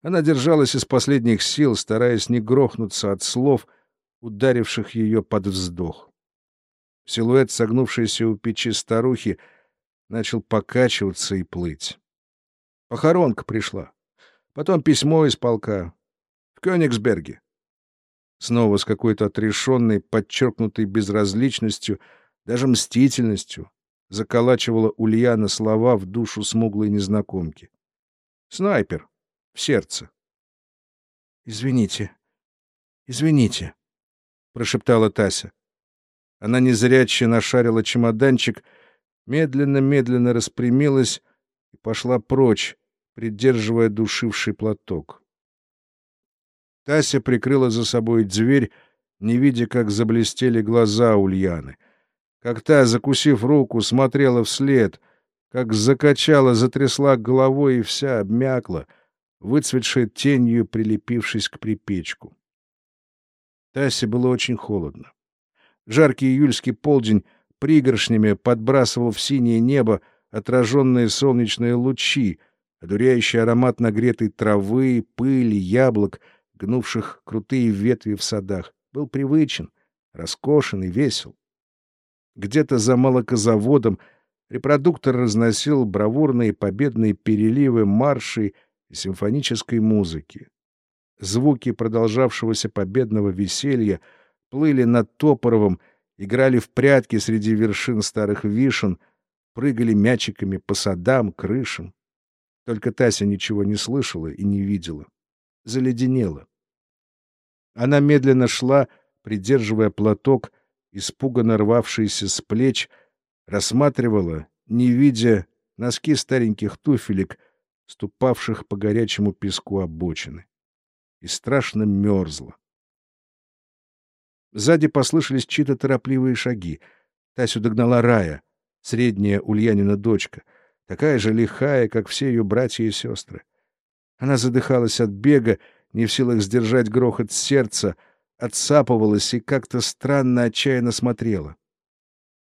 Она держалась из последних сил, стараясь не грохнуться от слов, ударивших ее под вздох. Силуэт, согнувшийся у печи старухи, начал покачиваться и плыть. Похоронка пришла. Потом письмо из полка. В Кёнигсберге. Снова с какой-то отрешенной, подчеркнутой безразличностью, даже мстительностью, заколачивала Ульяна слова в душу смуглой незнакомки. Снайпер. В сердце. «Извините. Извините», — прошептала Тася. Она незряче нашарила чемоданчик, медленно-медленно распрямилась и пошла прочь, придерживая душивший платок. Тася прикрыла за собой дверь, не видя, как заблестели глаза Ульяны — как та, закусив руку, смотрела вслед, как закачала, затрясла головой и вся обмякла, выцветшая тенью, прилепившись к припечку. Тасе было очень холодно. Жаркий июльский полдень пригоршнями подбрасывал в синее небо отраженные солнечные лучи, одуряющий аромат нагретой травы, пыли, яблок, гнувших крутые ветви в садах, был привычен, роскошен и весел. Где-то за молокозаводом репродуктор разносил бравурные победные переливы маршей и симфонической музыки. Звуки продолжавшегося победного веселья плыли над Топоровым, играли в прятки среди вершин старых вишен, прыгали мячиками по садам, крышам. Только Тася ничего не слышала и не видела. Заледенела. Она медленно шла, придерживая платок, испуганно рвавшаяся с плеч, рассматривала, не видя носки стареньких туфелек, ступавших по горячему песку обочины. И страшно мерзла. Сзади послышались чьи-то торопливые шаги. Тасю догнала Рая, средняя Ульянина дочка, такая же лихая, как все ее братья и сестры. Она задыхалась от бега, не в силах сдержать грохот сердца, отсапывалась и как-то странно отчаянно смотрела.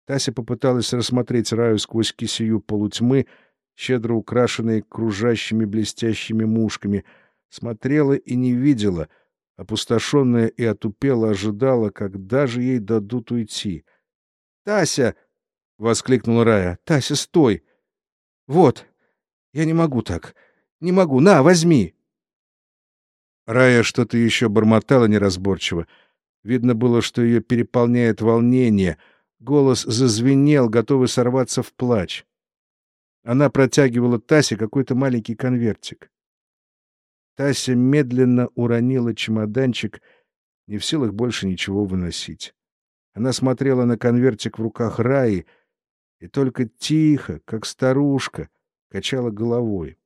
Тася попыталась рассмотреть раю сквозь кисею полутьмы, щедро украшенной кружащими блестящими мушками, смотрела и не видела, опустошенная и отупела ожидала, когда же ей дадут уйти. «Тася!» — воскликнула Рая. «Тася, стой! Вот! Я не могу так! Не могу! На, возьми!» Рая что-то еще бормотала неразборчиво. Видно было, что ее переполняет волнение. Голос зазвенел, готовый сорваться в плач. Она протягивала Тасе какой-то маленький конвертик. Тася медленно уронила чемоданчик, не в силах больше ничего выносить. Она смотрела на конвертик в руках Раи и только тихо, как старушка, качала головой.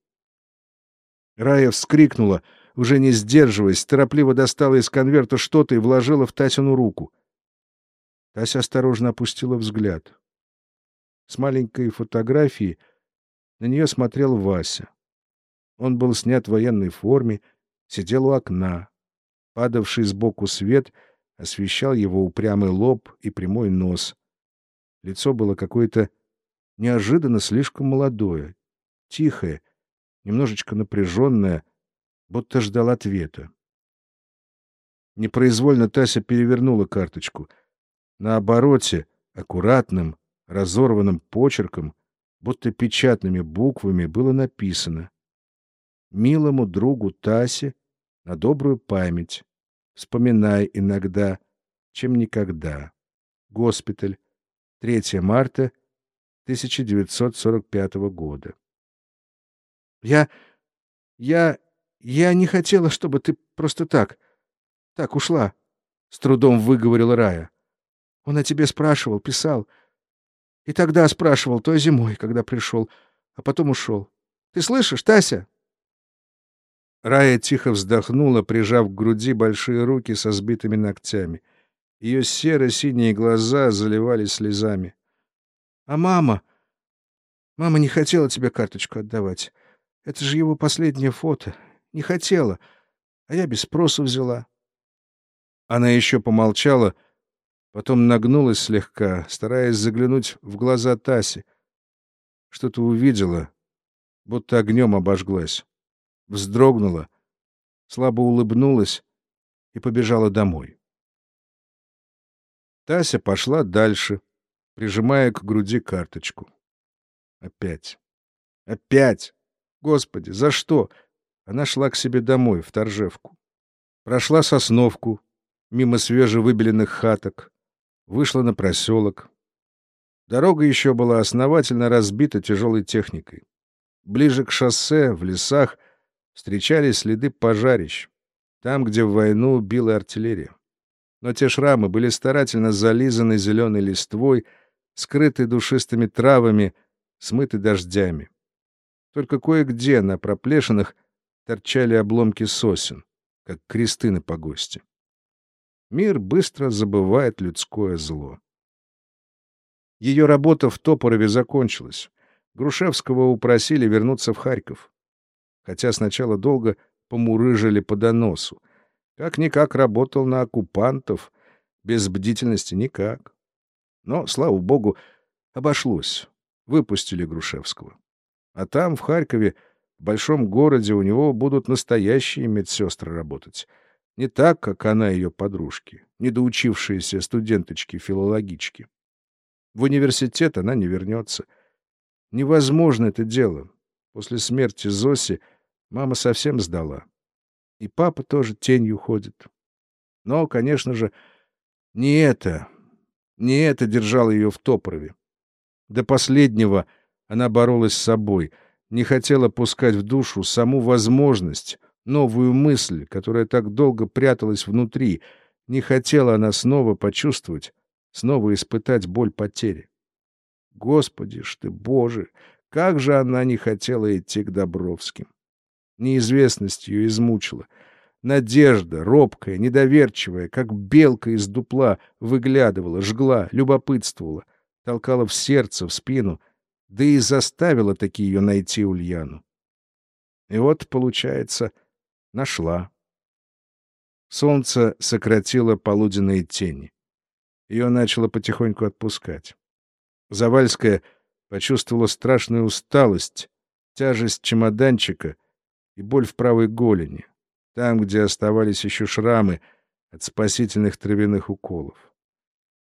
Рая вскрикнула, уже не сдерживаясь, торопливо достала из конверта что-то и вложила в Тасину руку. Тася осторожно опустила взгляд. С маленькой фотографии на нее смотрел Вася. Он был снят в военной форме, сидел у окна. Падавший сбоку свет освещал его упрямый лоб и прямой нос. Лицо было какое-то неожиданно слишком молодое, тихое, немножечко напряженное, будто ждал ответа. Непроизвольно Тася перевернула карточку. На обороте, аккуратным, разорванным почерком, будто печатными буквами, было написано «Милому другу Тасе на добрую память. Вспоминай иногда, чем никогда. Госпиталь. 3 марта 1945 года». «Я... я... я не хотела, чтобы ты просто так... так ушла», — с трудом выговорила Рая. «Он о тебе спрашивал, писал». И тогда спрашивал, той зимой, когда пришел, а потом ушел. Ты слышишь, Тася? Рая тихо вздохнула, прижав к груди большие руки со сбитыми ногтями. Ее серо-синие глаза заливались слезами. — А мама? Мама не хотела тебе карточку отдавать. Это же его последнее фото. Не хотела. А я без спроса взяла. Она еще помолчала, — Потом нагнулась слегка, стараясь заглянуть в глаза Таси. Что-то увидела, будто огнем обожглась. Вздрогнула, слабо улыбнулась и побежала домой. Тася пошла дальше, прижимая к груди карточку. Опять. Опять! Господи, за что? Она шла к себе домой, в Торжевку. Прошла Сосновку, мимо свежевыбеленных хаток, вышла на проселок. Дорога еще была основательно разбита тяжелой техникой. Ближе к шоссе, в лесах, встречались следы пожарищ, там, где в войну била артиллерия. Но те шрамы были старательно зализаны зеленой листвой, скрыты душистыми травами, смыты дождями. Только кое-где на проплешинах торчали обломки сосен, как кресты на погосте. Мир быстро забывает людское зло. Ее работа в Топорове закончилась. Грушевского упросили вернуться в Харьков. Хотя сначала долго помурыжили по доносу. Как-никак работал на оккупантов, без бдительности никак. Но, слава богу, обошлось. Выпустили Грушевского. А там, в Харькове, в большом городе, у него будут настоящие медсестры работать — не так, как она ее подружки, недоучившиеся студенточки-филологички. В университет она не вернется. Невозможно это дело. После смерти Зоси мама совсем сдала. И папа тоже тенью ходит. Но, конечно же, не это, не это держало ее в Топрове. До последнего она боролась с собой, не хотела пускать в душу саму возможность, новую мысль, которая так долго пряталась внутри. Не хотела она снова почувствовать, снова испытать боль потери. Господи ж ты, Боже! Как же она не хотела идти к Добровским! Неизвестность ее измучила. Надежда, робкая, недоверчивая, как белка из дупла, выглядывала, жгла, любопытствовала, толкала в сердце, в спину, да и заставила таки ее найти Ульяну. И вот, получается, — Нашла. Солнце сократило полуденные тени. Ее начало потихоньку отпускать. Завальская почувствовала страшную усталость, тяжесть чемоданчика и боль в правой голени, там, где оставались еще шрамы от спасительных травяных уколов.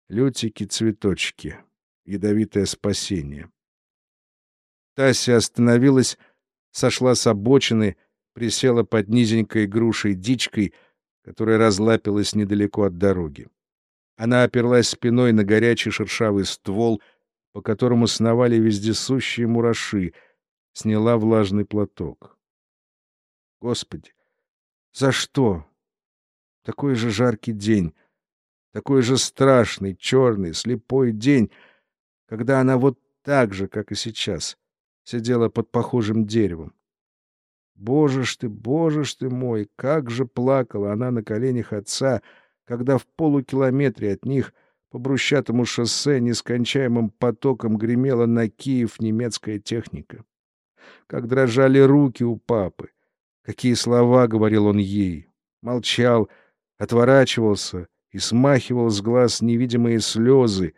Лютики-цветочки. Ядовитое спасение. Тася остановилась, сошла с обочины присела под низенькой грушей-дичкой, которая разлапилась недалеко от дороги. Она оперлась спиной на горячий шершавый ствол, по которому сновали вездесущие мураши, сняла влажный платок. Господи, за что? Такой же жаркий день, такой же страшный, черный, слепой день, когда она вот так же, как и сейчас, сидела под похожим деревом. Боже ж ты, боже ж ты мой, как же плакала она на коленях отца, когда в полукилометре от них по брусчатому шоссе нескончаемым потоком гремела на Киев немецкая техника. Как дрожали руки у папы, какие слова говорил он ей. Молчал, отворачивался и смахивал с глаз невидимые слезы,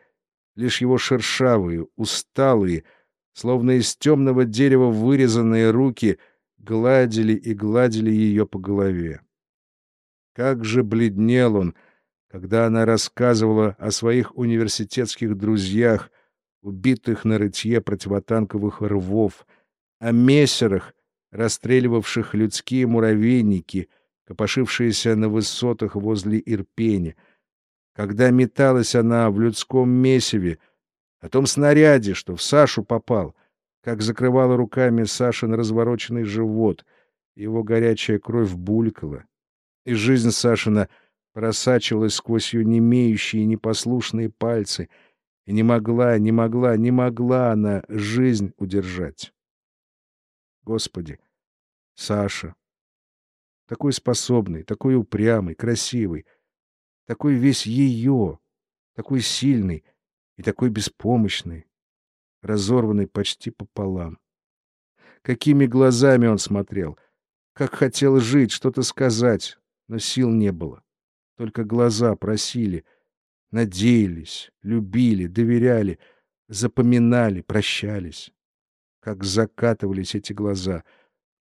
лишь его шершавые, усталые, словно из темного дерева вырезанные руки гладили и гладили ее по голове. Как же бледнел он, когда она рассказывала о своих университетских друзьях, убитых на рытье противотанковых рвов, о мессерах, расстреливавших людские муравейники, копошившиеся на высотах возле Ирпени, когда металась она в людском месиве, о том снаряде, что в Сашу попал, как закрывала руками Сашин развороченный живот, его горячая кровь булькала, и жизнь Сашина просачивалась сквозь ее немеющие непослушные пальцы, и не могла, не могла, не могла она жизнь удержать. Господи, Саша, такой способный, такой упрямый, красивый, такой весь ее, такой сильный и такой беспомощный, разорванный почти пополам. Какими глазами он смотрел, как хотел жить, что-то сказать, но сил не было. Только глаза просили, надеялись, любили, доверяли, запоминали, прощались. Как закатывались эти глаза,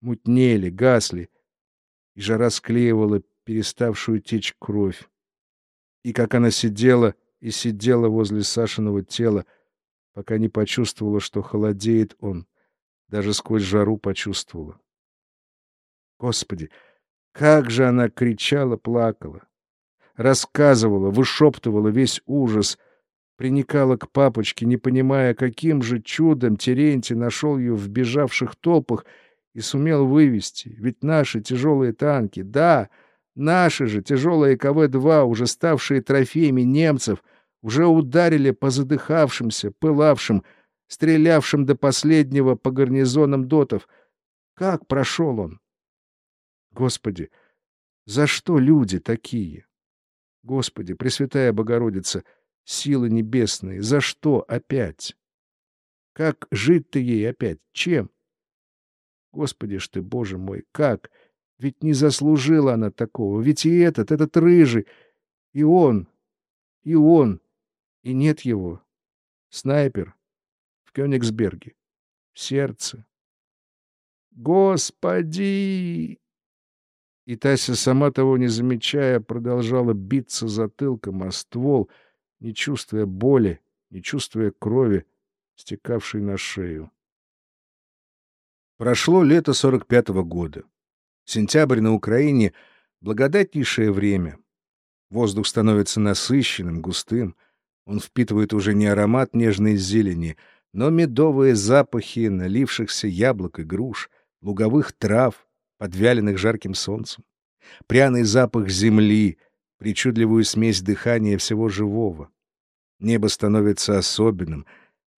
мутнели, гасли, и жара склеивала переставшую течь кровь и как она сидела и сидела возле Сашиного тела, пока не почувствовала, что холодеет он, даже сквозь жару почувствовала. Господи, как же она кричала, плакала, рассказывала, вышептывала весь ужас, приникала к папочке, не понимая, каким же чудом Терентий нашел ее в бежавших толпах и сумел вывести. Ведь наши тяжелые танки, да, — Наши же тяжелые КВ-2, уже ставшие трофеями немцев, уже ударили по задыхавшимся, пылавшим, стрелявшим до последнего по гарнизонам дотов. Как прошел он? Господи, за что люди такие? Господи, Пресвятая Богородица, силы небесные, за что опять? Как жить-то ей опять? Чем? Господи ж ты, Боже мой, как? — ведь не заслужила она такого. Ведь и этот, этот рыжий, и он, и он, и нет его. Снайпер в Кёнигсберге. В сердце. Господи! И Тася, сама того не замечая, продолжала биться затылком о ствол, не чувствуя боли, не чувствуя крови, стекавшей на шею. Прошло лето сорок пятого года. Сентябрь на Украине — благодатнейшее время. Воздух становится насыщенным, густым. Он впитывает уже не аромат нежной зелени, но медовые запахи налившихся яблок и груш, луговых трав, подвяленных жарким солнцем. Пряный запах земли, причудливую смесь дыхания всего живого. Небо становится особенным,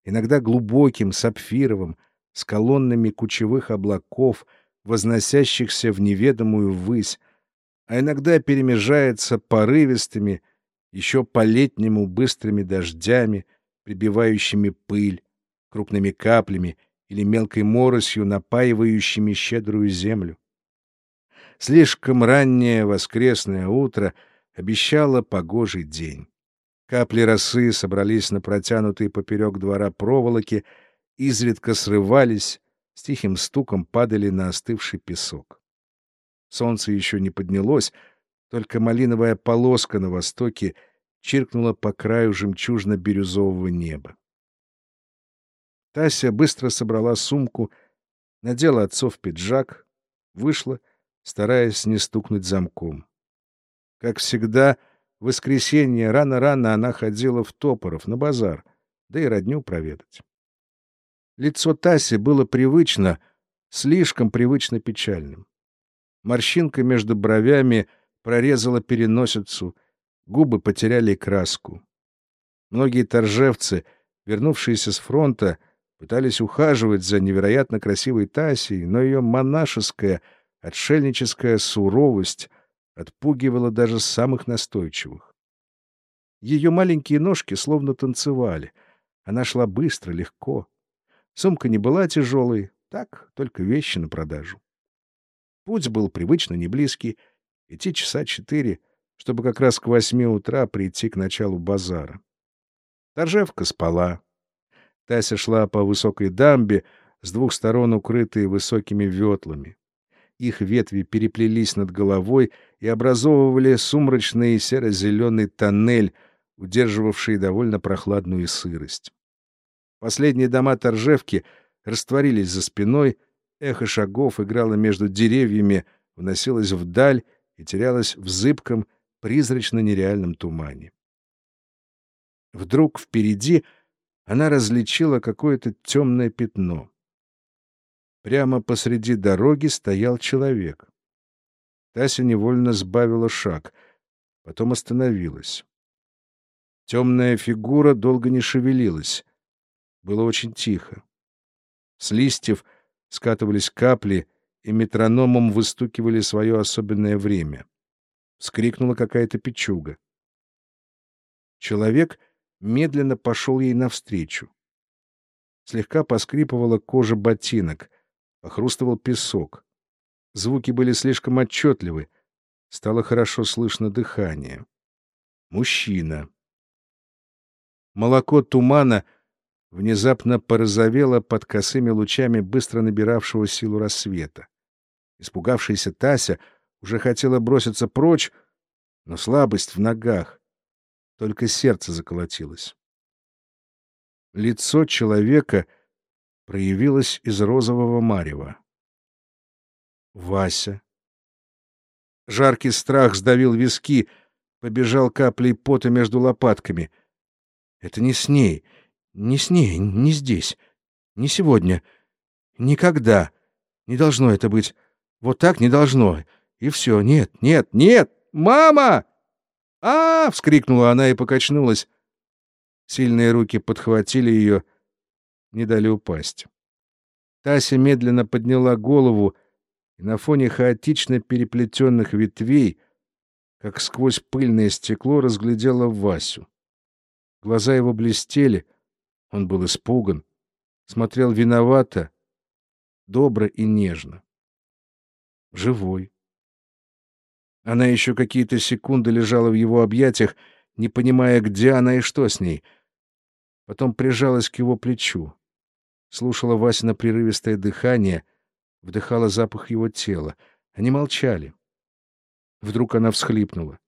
иногда глубоким, сапфировым, с колоннами кучевых облаков — возносящихся в неведомую высь, а иногда перемежается порывистыми, еще по-летнему быстрыми дождями, прибивающими пыль, крупными каплями или мелкой моросью, напаивающими щедрую землю. Слишком раннее воскресное утро обещало погожий день. Капли росы собрались на протянутой поперек двора проволоки, изредка срывались, с тихим стуком падали на остывший песок. Солнце еще не поднялось, только малиновая полоска на востоке чиркнула по краю жемчужно-бирюзового неба. Тася быстро собрала сумку, надела отцов пиджак, Вышла, стараясь не стукнуть замком. Как всегда, в воскресенье рано-рано она ходила в Топоров на базар, да и родню проведать. Лицо Таси было привычно, слишком привычно печальным. Морщинка между бровями прорезала переносицу, губы потеряли краску. Многие торжевцы, вернувшиеся с фронта, пытались ухаживать за невероятно красивой Тасей, но ее монашеская, отшельническая суровость отпугивала даже самых настойчивых. Ее маленькие ножки словно танцевали. Она шла быстро, легко. Сумка не была тяжелой, так, только вещи на продажу. Путь был привычно неблизкий, идти часа четыре, чтобы как раз к восьми утра прийти к началу базара. Торжевка спала. Тася шла по высокой дамбе, с двух сторон укрытые высокими ветлами. Их ветви переплелись над головой и образовывали сумрачный серо-зеленый тоннель, удерживавший довольно прохладную сырость. Последние дома Торжевки растворились за спиной, эхо шагов играло между деревьями, вносилось вдаль и терялось в зыбком, призрачно-нереальном тумане. Вдруг впереди она различила какое-то темное пятно. Прямо посреди дороги стоял человек. Тася невольно сбавила шаг, потом остановилась. Темная фигура долго не шевелилась. Было очень тихо. С листьев скатывались капли и метрономом выстукивали свое особенное время. Скрикнула какая-то печуга. Человек медленно пошел ей навстречу. Слегка поскрипывала кожа ботинок — Похрустывал песок. Звуки были слишком отчетливы. Стало хорошо слышно дыхание. Мужчина. Молоко тумана внезапно порозовело под косыми лучами быстро набиравшего силу рассвета. Испугавшаяся Тася уже хотела броситься прочь, но слабость в ногах. Только сердце заколотилось. Лицо человека — проявилась из розового марева. Вася. Жаркий страх сдавил виски, побежал каплей пота между лопатками. Это не с ней, не с ней, не здесь, не сегодня, никогда. Не должно это быть. Вот так не должно. И все. Нет, нет, нет! Мама! а, вскрикнула она и покачнулась. Сильные руки подхватили ее — не дали упасть. Тася медленно подняла голову и на фоне хаотично переплетенных ветвей, как сквозь пыльное стекло, разглядела Васю. Глаза его блестели, он был испуган, смотрел виновато, добро и нежно. Живой. Она еще какие-то секунды лежала в его объятиях, не понимая, где она и что с ней. Потом прижалась к его плечу слушала Васина прерывистое дыхание, вдыхала запах его тела. Они молчали. Вдруг она всхлипнула.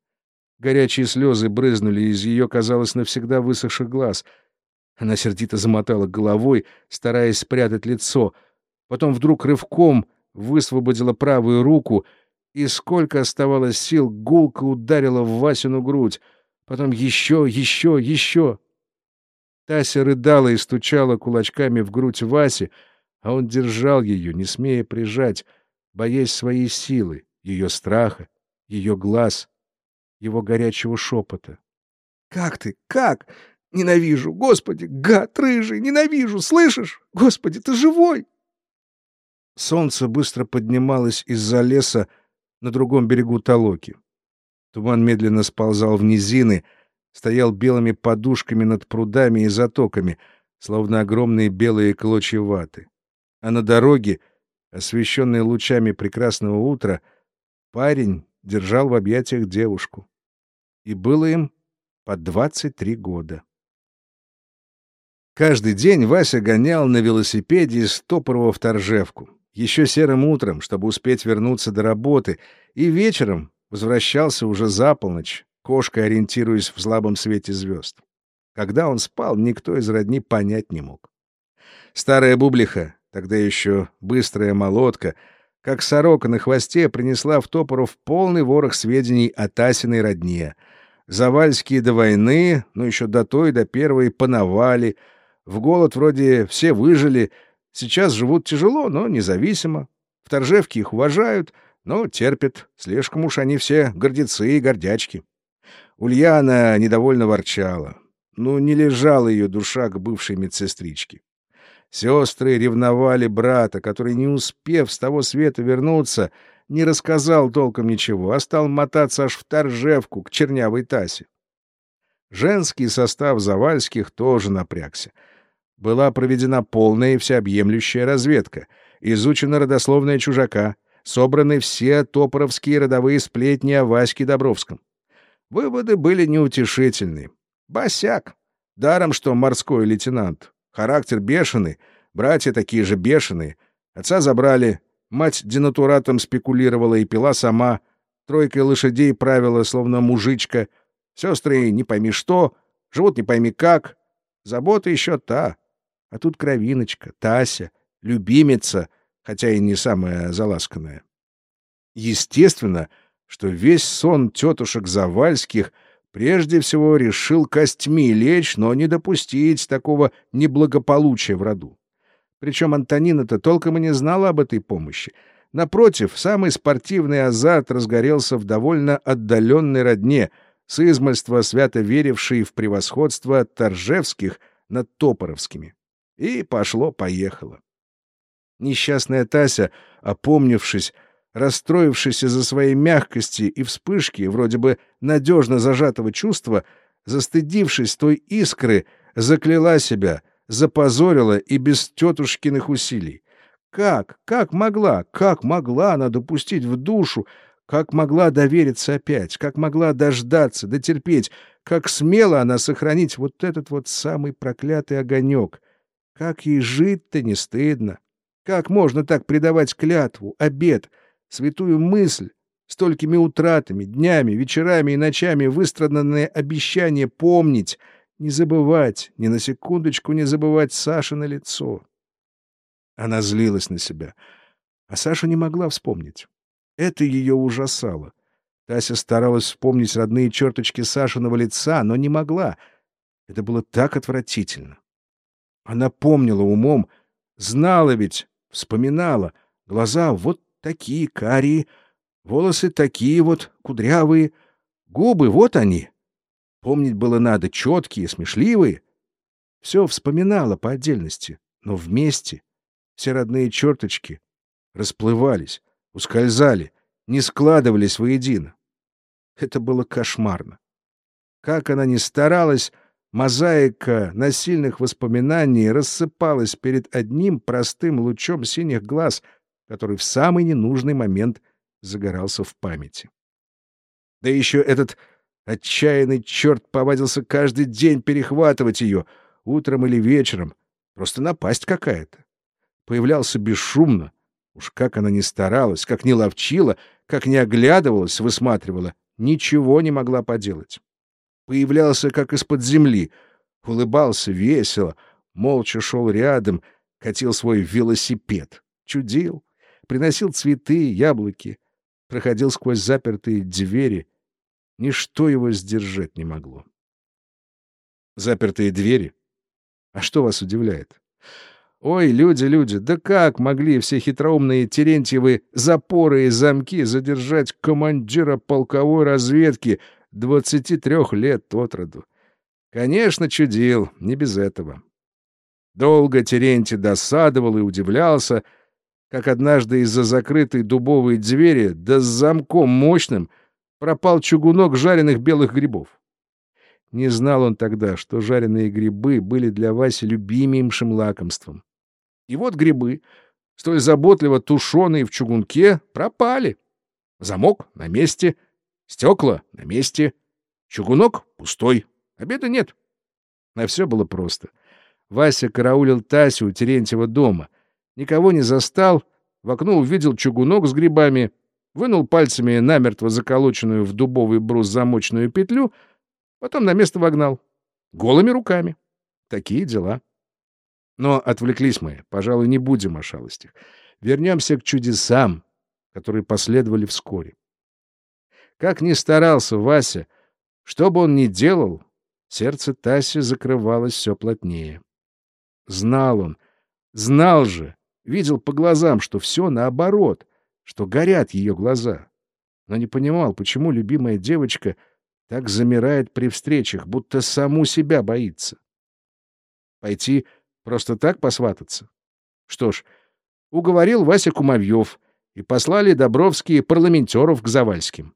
Горячие слезы брызнули из ее, казалось, навсегда высохших глаз. Она сердито замотала головой, стараясь спрятать лицо. Потом вдруг рывком высвободила правую руку, и сколько оставалось сил, гулко ударила в Васину грудь. Потом еще, еще, еще. Тася рыдала и стучала кулачками в грудь Васи, а он держал ее, не смея прижать, боясь своей силы, ее страха, ее глаз, его горячего шепота. — Как ты? Как? Ненавижу! Господи! Гад рыжий! Ненавижу! Слышишь? Господи, ты живой! Солнце быстро поднималось из-за леса на другом берегу Толоки. Туман медленно сползал в низины — стоял белыми подушками над прудами и затоками, словно огромные белые клочья ваты. А на дороге, освещенной лучами прекрасного утра, парень держал в объятиях девушку. И было им по двадцать три года. Каждый день Вася гонял на велосипеде из Топорова в Торжевку. Еще серым утром, чтобы успеть вернуться до работы, и вечером возвращался уже за полночь, кошкой ориентируясь в слабом свете звезд. Когда он спал, никто из родни понять не мог. Старая бублиха, тогда еще быстрая молотка, как сорока на хвосте принесла в Топоров полный ворох сведений о Тасиной родне. Завальские до войны, ну еще до той, до первой, пановали. В голод вроде все выжили. Сейчас живут тяжело, но независимо. В Торжевке их уважают, но терпят. Слишком уж они все гордецы и гордячки. Ульяна недовольно ворчала. Ну, не лежала ее душа к бывшей медсестричке. Сестры ревновали брата, который, не успев с того света вернуться, не рассказал толком ничего, а стал мотаться аж в Торжевку, к чернявой Тасе. Женский состав Завальских тоже напрягся. Была проведена полная и всеобъемлющая разведка, изучена родословная чужака, собраны все топоровские родовые сплетни о Ваське Добровском. Выводы были неутешительны. Босяк. Даром, что морской лейтенант. Характер бешеный, братья такие же бешеные. Отца забрали, мать денатуратом спекулировала и пила сама, тройкой лошадей правила, словно мужичка. Сестры не пойми что, живут не пойми как. Забота еще та. А тут кровиночка, Тася, любимица, хотя и не самая заласканная. Естественно, что весь сон тетушек Завальских — Прежде всего решил костьми лечь, но не допустить такого неблагополучия в роду. Причем Антонина-то толком и не знала об этой помощи. Напротив, самый спортивный азарт разгорелся в довольно отдаленной родне, с измальства свято верившей в превосходство Торжевских над Топоровскими. И пошло-поехало. Несчастная Тася, опомнившись, расстроившись из-за своей мягкости и вспышки, вроде бы надежно зажатого чувства, застыдившись той искры, закляла себя, запозорила и без тетушкиных усилий. Как, как могла, как могла она допустить в душу, как могла довериться опять, как могла дождаться, дотерпеть, как смела она сохранить вот этот вот самый проклятый огонек. Как ей жить-то не стыдно. Как можно так предавать клятву, обед, святую мысль, столькими утратами, днями, вечерами и ночами выстраданное обещание помнить, не забывать, ни на секундочку не забывать Саши на лицо. Она злилась на себя, а Саша не могла вспомнить. Это ее ужасало. Тася старалась вспомнить родные черточки Сашиного лица, но не могла. Это было так отвратительно. Она помнила умом, знала ведь, вспоминала. Глаза вот такие карие, волосы такие вот кудрявые, губы вот они. Помнить было надо четкие, смешливые. Все вспоминала по отдельности, но вместе все родные черточки расплывались, ускользали, не складывались воедино. Это было кошмарно. Как она ни старалась, мозаика насильных воспоминаний рассыпалась перед одним простым лучом синих глаз — который в самый ненужный момент загорался в памяти. Да еще этот отчаянный черт повадился каждый день перехватывать ее, утром или вечером. Просто напасть какая-то. Появлялся бесшумно. Уж как она ни старалась, как ни ловчила, как не оглядывалась, высматривала, ничего не могла поделать. Появлялся как из-под земли, улыбался весело, молча шел рядом, катил свой велосипед, чудил, приносил цветы, яблоки, проходил сквозь запертые двери. Ничто его сдержать не могло. Запертые двери? А что вас удивляет? Ой, люди, люди, да как могли все хитроумные Терентьевы запоры и замки задержать командира полковой разведки 23 лет от роду? Конечно, чудил, не без этого. Долго Терентий досадовал и удивлялся, как однажды из-за закрытой дубовой двери, да с замком мощным, пропал чугунок жареных белых грибов. Не знал он тогда, что жареные грибы были для Васи любимейшим лакомством. И вот грибы, столь заботливо тушеные в чугунке, пропали. Замок на месте, стекла на месте, чугунок пустой, обеда нет. На все было просто. Вася караулил Тасю у Терентьева дома — Никого не застал, в окно увидел чугунок с грибами, вынул пальцами намертво заколоченную в дубовый брус замочную петлю, потом на место вогнал. Голыми руками. Такие дела. Но отвлеклись мы, пожалуй, не будем о шалостях. Вернемся к чудесам, которые последовали вскоре. Как ни старался Вася, что бы он ни делал, сердце Таси закрывалось все плотнее. Знал он, знал же, видел по глазам, что все наоборот, что горят ее глаза. Но не понимал, почему любимая девочка так замирает при встречах, будто саму себя боится. Пойти просто так посвататься? Что ж, уговорил Вася Кумовьев, и послали Добровские парламентеров к Завальским.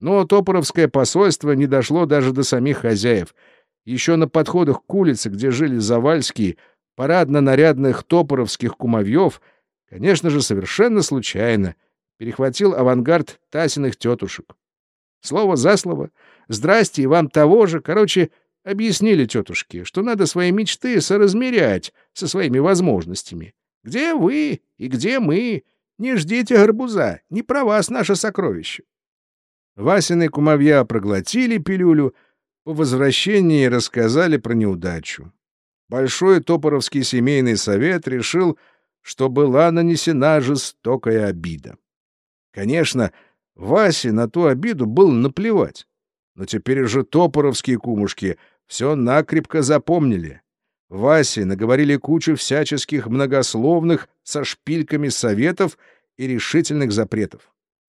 Но Топоровское посольство не дошло даже до самих хозяев. Еще на подходах к улице, где жили Завальские, парадно-нарядных топоровских кумовьев, конечно же, совершенно случайно, перехватил авангард Тасиных тетушек. Слово за слово. Здрасте, и вам того же. Короче, объяснили тетушки, что надо свои мечты соразмерять со своими возможностями. Где вы и где мы? Не ждите горбуза, не про вас наше сокровище. Васины кумовья проглотили пилюлю, по возвращении рассказали про неудачу. Большой Топоровский семейный совет решил, что была нанесена жестокая обида. Конечно, Васе на ту обиду было наплевать. Но теперь уже топоровские кумушки все накрепко запомнили. Васе наговорили кучу всяческих многословных со шпильками советов и решительных запретов.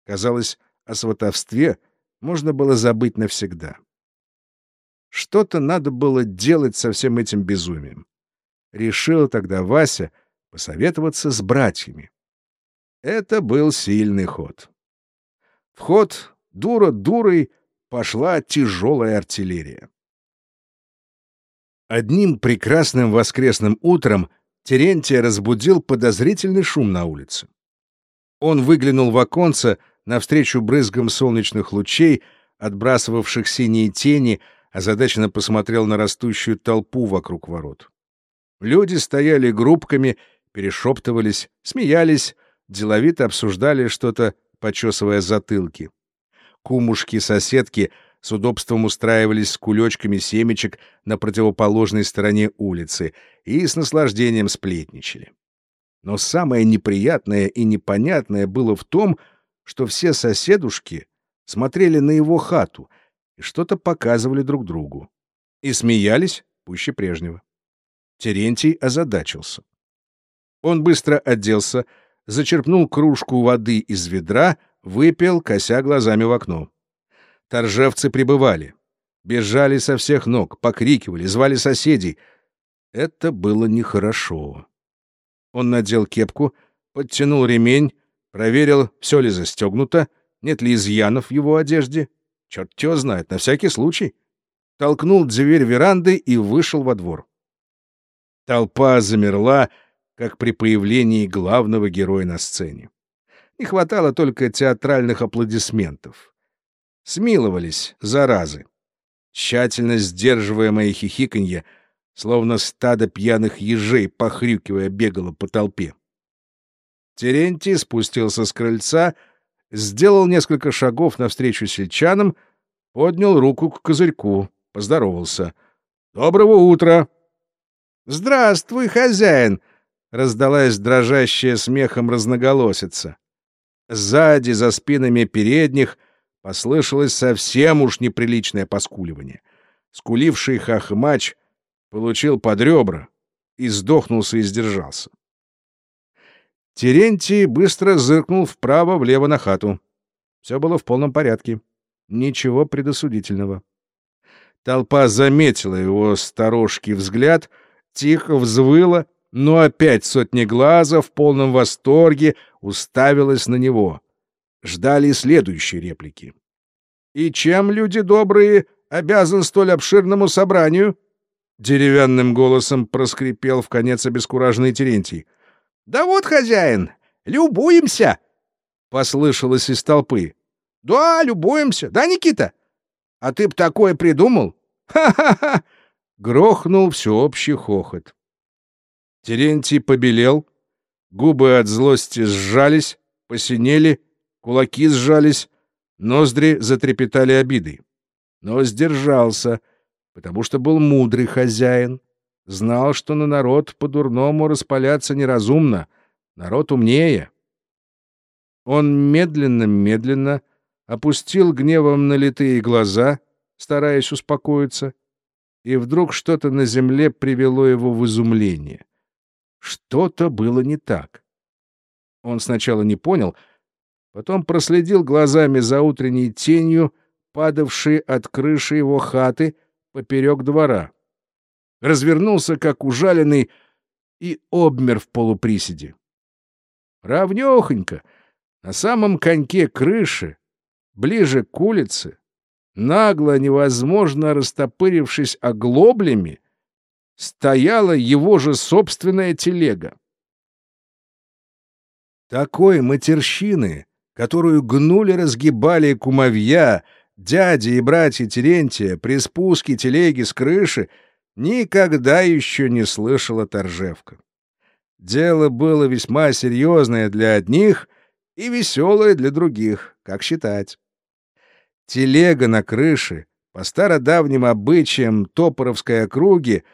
Казалось, о сватовстве можно было забыть навсегда. Что-то надо было делать со всем этим безумием. Решил тогда Вася посоветоваться с братьями. Это был сильный ход. В ход дура дурой пошла тяжелая артиллерия. Одним прекрасным воскресным утром Терентия разбудил подозрительный шум на улице. Он выглянул в оконце навстречу брызгам солнечных лучей, отбрасывавших синие тени, озадаченно посмотрел на растущую толпу вокруг ворот. Люди стояли группками, перешептывались, смеялись, деловито обсуждали что-то, почесывая затылки. Кумушки-соседки — с удобством устраивались с кулечками семечек на противоположной стороне улицы и с наслаждением сплетничали. Но самое неприятное и непонятное было в том, что все соседушки смотрели на его хату и что-то показывали друг другу. И смеялись пуще прежнего. Терентий озадачился. Он быстро оделся, зачерпнул кружку воды из ведра, выпил, кося глазами в окно. Торжевцы прибывали. Бежали со всех ног, покрикивали, звали соседей. Это было нехорошо. Он надел кепку, подтянул ремень, проверил, все ли застегнуто, нет ли изъянов в его одежде. Черт его знает, на всякий случай. Толкнул дверь веранды и вышел во двор. Толпа замерла, как при появлении главного героя на сцене. Не хватало только театральных аплодисментов смиловались, заразы. Тщательно сдерживая мои хихиканье, словно стадо пьяных ежей, похрюкивая, бегало по толпе. Терентий спустился с крыльца, сделал несколько шагов навстречу сельчанам, поднял руку к козырьку, поздоровался. «Доброго утра!» «Здравствуй, хозяин!» — раздалась дрожащая смехом разноголосица. Сзади, за спинами передних, послышалось совсем уж неприличное поскуливание. Скуливший хахмач получил под ребра и сдохнулся и сдержался. Терентий быстро зыркнул вправо-влево на хату. Все было в полном порядке. Ничего предосудительного. Толпа заметила его сторожкий взгляд, тихо взвыла, но опять сотни глазов в полном восторге уставилась на него ждали следующей реплики. «И чем, люди добрые, обязан столь обширному собранию?» Деревянным голосом проскрипел в конец обескураженный Терентий. «Да вот, хозяин, любуемся!» — послышалось из толпы. «Да, любуемся. Да, Никита? А ты б такое придумал? Ха-ха-ха!» Грохнул всеобщий хохот. Терентий побелел, губы от злости сжались, посинели, Кулаки сжались, ноздри затрепетали обидой. Но сдержался, потому что был мудрый хозяин. Знал, что на народ по-дурному распаляться неразумно. Народ умнее. Он медленно-медленно опустил гневом налитые глаза, стараясь успокоиться, и вдруг что-то на земле привело его в изумление. Что-то было не так. Он сначала не понял, потом проследил глазами за утренней тенью, падавшей от крыши его хаты поперек двора. Развернулся, как ужаленный, и обмер в полуприседе. Равнёхонько, на самом коньке крыши, ближе к улице, нагло, невозможно растопырившись оглоблями, стояла его же собственная телега. Такой матерщины, которую гнули-разгибали кумовья, дяди и братья Терентия при спуске телеги с крыши, никогда еще не слышала Торжевка. Дело было весьма серьезное для одних и веселое для других, как считать. Телега на крыше, по стародавним обычаям Топоровской округи,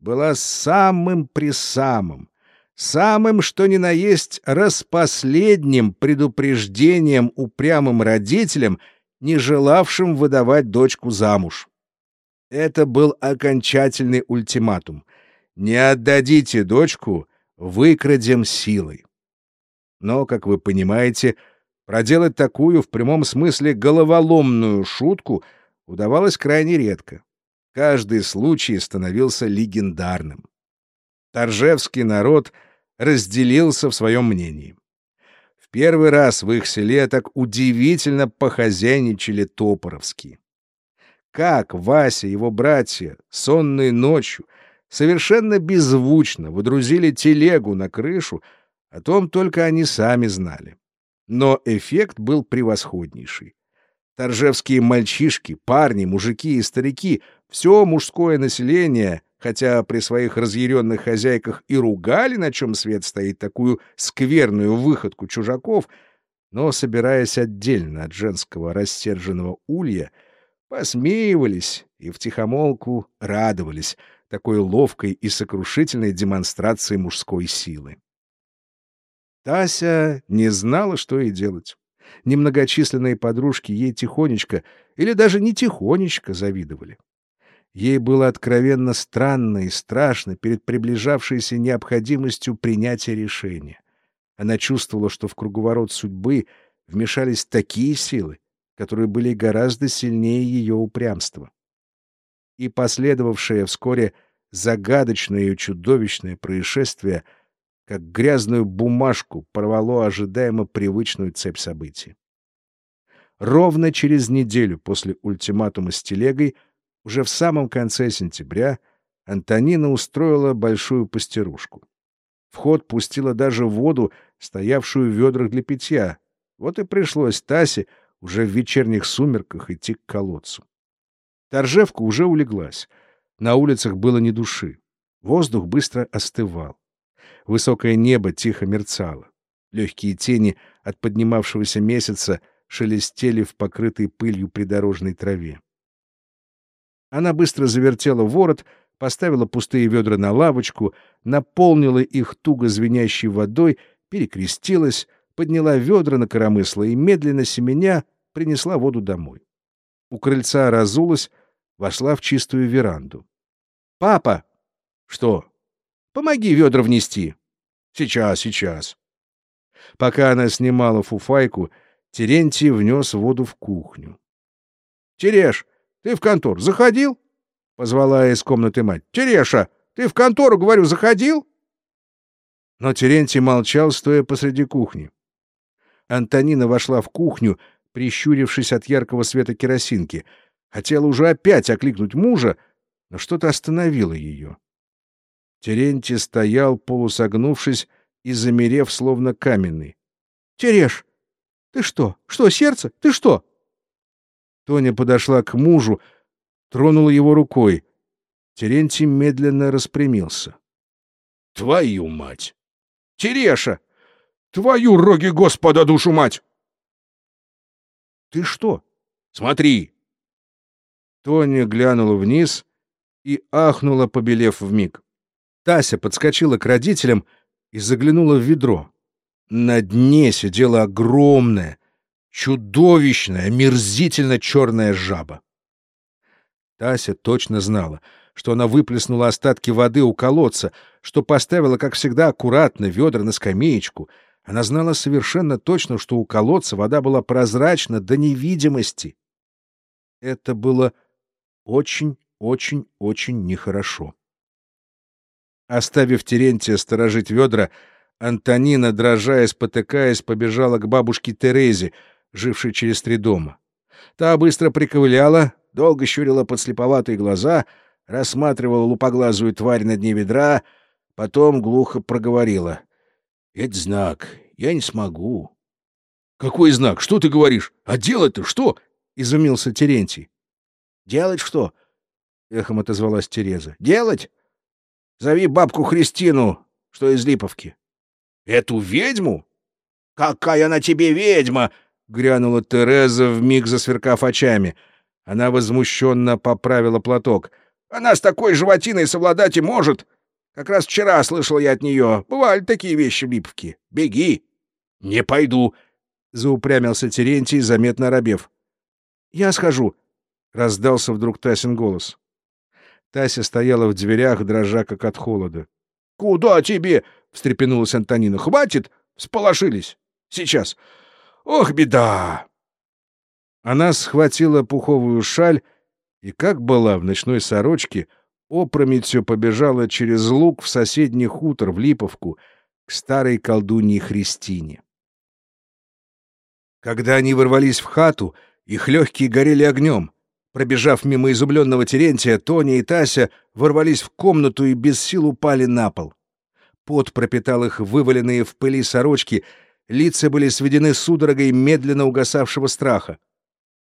была самым-присамым, самым, что ни на есть, распоследним предупреждением упрямым родителям, не желавшим выдавать дочку замуж. Это был окончательный ультиматум. Не отдадите дочку, выкрадем силой. Но, как вы понимаете, проделать такую в прямом смысле головоломную шутку удавалось крайне редко. Каждый случай становился легендарным. Торжевский народ разделился в своем мнении. В первый раз в их селе так удивительно похозяйничали топоровские. Как Вася и его братья сонной ночью совершенно беззвучно выдрузили телегу на крышу, о том только они сами знали. Но эффект был превосходнейший. Торжевские мальчишки, парни, мужики и старики, все мужское население хотя при своих разъяренных хозяйках и ругали, на чем свет стоит, такую скверную выходку чужаков, но, собираясь отдельно от женского рассерженного улья, посмеивались и втихомолку радовались такой ловкой и сокрушительной демонстрации мужской силы. Тася не знала, что ей делать. Немногочисленные подружки ей тихонечко или даже не тихонечко завидовали. Ей было откровенно странно и страшно перед приближавшейся необходимостью принятия решения. Она чувствовала, что в круговорот судьбы вмешались такие силы, которые были гораздо сильнее ее упрямства. И последовавшее вскоре загадочное и чудовищное происшествие, как грязную бумажку, порвало ожидаемо привычную цепь событий. Ровно через неделю после ультиматума с телегой уже в самом конце сентября Антонина устроила большую пастерушку. В ход пустила даже воду, стоявшую в ведрах для питья. Вот и пришлось Тасе уже в вечерних сумерках идти к колодцу. Торжевка уже улеглась. На улицах было ни души. Воздух быстро остывал. Высокое небо тихо мерцало. Легкие тени от поднимавшегося месяца шелестели в покрытой пылью придорожной траве. Она быстро завертела ворот, поставила пустые ведра на лавочку, наполнила их туго звенящей водой, перекрестилась, подняла ведра на коромысло и, медленно семеня, принесла воду домой. У крыльца разулась, вошла в чистую веранду. — Папа! — Что? — Помоги ведра внести. — Сейчас, сейчас. Пока она снимала фуфайку, Терентий внес воду в кухню. — Тереш, ты в контор заходил? — позвала из комнаты мать. — Тереша, ты в контору, говорю, заходил? Но Терентий молчал, стоя посреди кухни. Антонина вошла в кухню, прищурившись от яркого света керосинки. Хотела уже опять окликнуть мужа, но что-то остановило ее. Терентий стоял, полусогнувшись и замерев, словно каменный. — Тереш, ты что? Что, сердце? Ты что? Тоня подошла к мужу, тронула его рукой. Терентий медленно распрямился. — Твою мать! — Тереша! Твою роги Господа душу мать! — Ты что? — Смотри! Тоня глянула вниз и ахнула, побелев вмиг. Тася подскочила к родителям и заглянула в ведро. На дне сидела огромная, чудовищная, омерзительно черная жаба. Тася точно знала, что она выплеснула остатки воды у колодца, что поставила, как всегда, аккуратно ведра на скамеечку. Она знала совершенно точно, что у колодца вода была прозрачна до невидимости. Это было очень-очень-очень нехорошо. Оставив Терентия сторожить ведра, Антонина, дрожа и спотыкаясь, побежала к бабушке Терезе, жившей через три дома. Та быстро приковыляла, долго щурила подслеповатые глаза, рассматривала лупоглазую тварь на дне ведра, потом глухо проговорила. — Это знак. Я не смогу. — Какой знак? Что ты говоришь? А делать-то что? — изумился Терентий. — Делать что? — эхом отозвалась Тереза. — Делать? Зови бабку Христину, что из Липовки. — Эту ведьму? — Какая она тебе ведьма? — грянула Тереза, вмиг засверкав очами. Она возмущенно поправила платок. «Она с такой животиной совладать и может! Как раз вчера слышал я от нее. Бывали такие вещи в Липовке. Беги!» «Не пойду!» — заупрямился Терентий, заметно оробев. «Я схожу!» — раздался вдруг Тасин голос. Тася стояла в дверях, дрожа как от холода. «Куда тебе?» — встрепенулась Антонина. «Хватит! Сполошились! Сейчас! Ох, беда!» Она схватила пуховую шаль и, как была в ночной сорочке, опрометью побежала через луг в соседний хутор в Липовку к старой колдунье Христине. Когда они ворвались в хату, их легкие горели огнем. Пробежав мимо изумленного Терентия, Тоня и Тася ворвались в комнату и без сил упали на пол. Пот пропитал их вываленные в пыли сорочки, лица были сведены судорогой медленно угасавшего страха.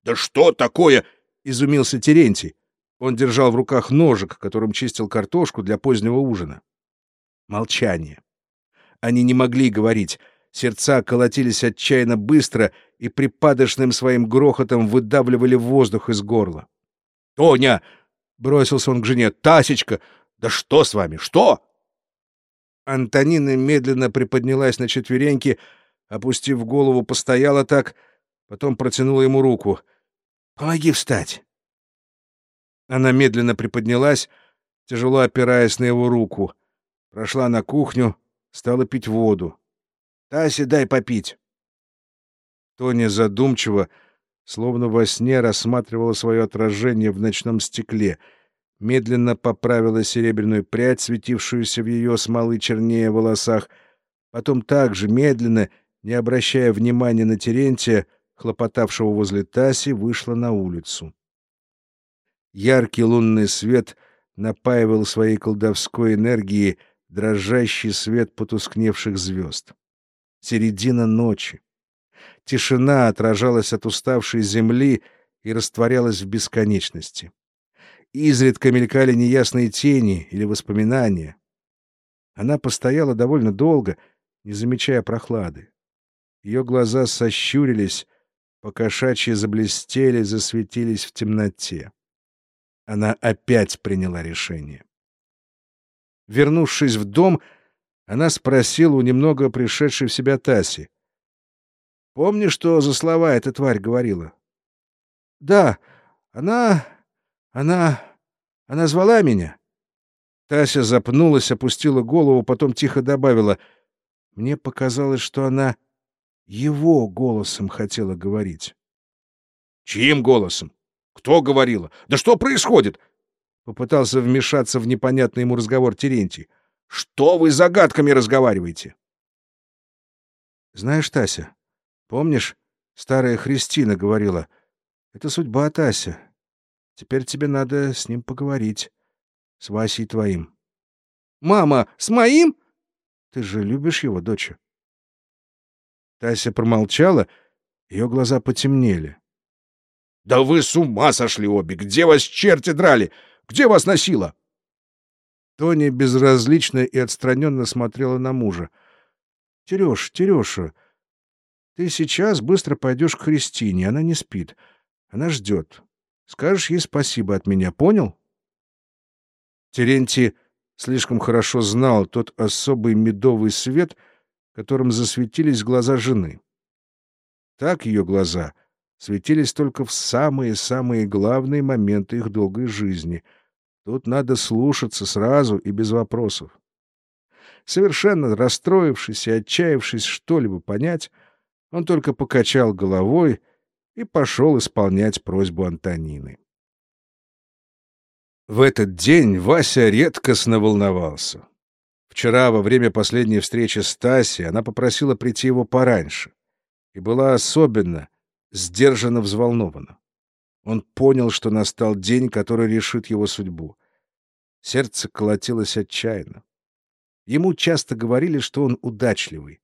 «Да что такое?» — изумился Терентий. Он держал в руках ножик, которым чистил картошку для позднего ужина. Молчание. Они не могли говорить. Сердца колотились отчаянно быстро и припадочным своим грохотом выдавливали воздух из горла. «Тоня!» — бросился он к жене. «Тасечка! Да что с вами? Что?» Антонина медленно приподнялась на четвереньки, опустив голову, постояла так, потом протянула ему руку — Помоги встать. Она медленно приподнялась, тяжело опираясь на его руку. Прошла на кухню, стала пить воду. «Тася, дай попить!» Тоня задумчиво, словно во сне, рассматривала свое отражение в ночном стекле, медленно поправила серебряную прядь, светившуюся в ее смолы чернее волосах, потом также медленно, не обращая внимания на Терентия, хлопотавшего возле Таси, вышла на улицу. Яркий лунный свет напаивал своей колдовской энергией дрожащий свет потускневших звезд. Середина ночи. Тишина отражалась от уставшей земли и растворялась в бесконечности. Изредка мелькали неясные тени или воспоминания. Она постояла довольно долго, не замечая прохлады. Ее глаза сощурились, покошачьи заблестели, засветились в темноте. Она опять приняла решение. Вернувшись в дом, она спросила у немного пришедшей в себя Таси. — Помнишь, что за слова эта тварь говорила? — Да, она... она... она звала меня. Тася запнулась, опустила голову, потом тихо добавила. Мне показалось, что она его голосом хотела говорить. «Чьим голосом? Кто говорила? Да что происходит?» Попытался вмешаться в непонятный ему разговор Терентий. «Что вы загадками разговариваете?» «Знаешь, Тася, помнишь, старая Христина говорила, это судьба, Тася. Теперь тебе надо с ним поговорить, с Васей твоим». «Мама, с моим?» «Ты же любишь его, доча?» Тася промолчала, ее глаза потемнели. «Да вы с ума сошли обе! Где вас черти драли? Где вас носило?» Тоня безразлично и отстраненно смотрела на мужа. — Тереш, Тереша, ты сейчас быстро пойдешь к Христине, она не спит. Она ждет. Скажешь ей спасибо от меня, понял? Терентий слишком хорошо знал тот особый медовый свет — которым засветились глаза жены. Так ее глаза светились только в самые-самые главные моменты их долгой жизни. Тут надо слушаться сразу и без вопросов. Совершенно расстроившись и отчаявшись что-либо понять, он только покачал головой и пошел исполнять просьбу Антонины. В этот день Вася редкостно волновался. Вчера, во время последней встречи с Таси, она попросила прийти его пораньше и была особенно сдержанно взволнована. Он понял, что настал день, который решит его судьбу. Сердце колотилось отчаянно. Ему часто говорили, что он удачливый,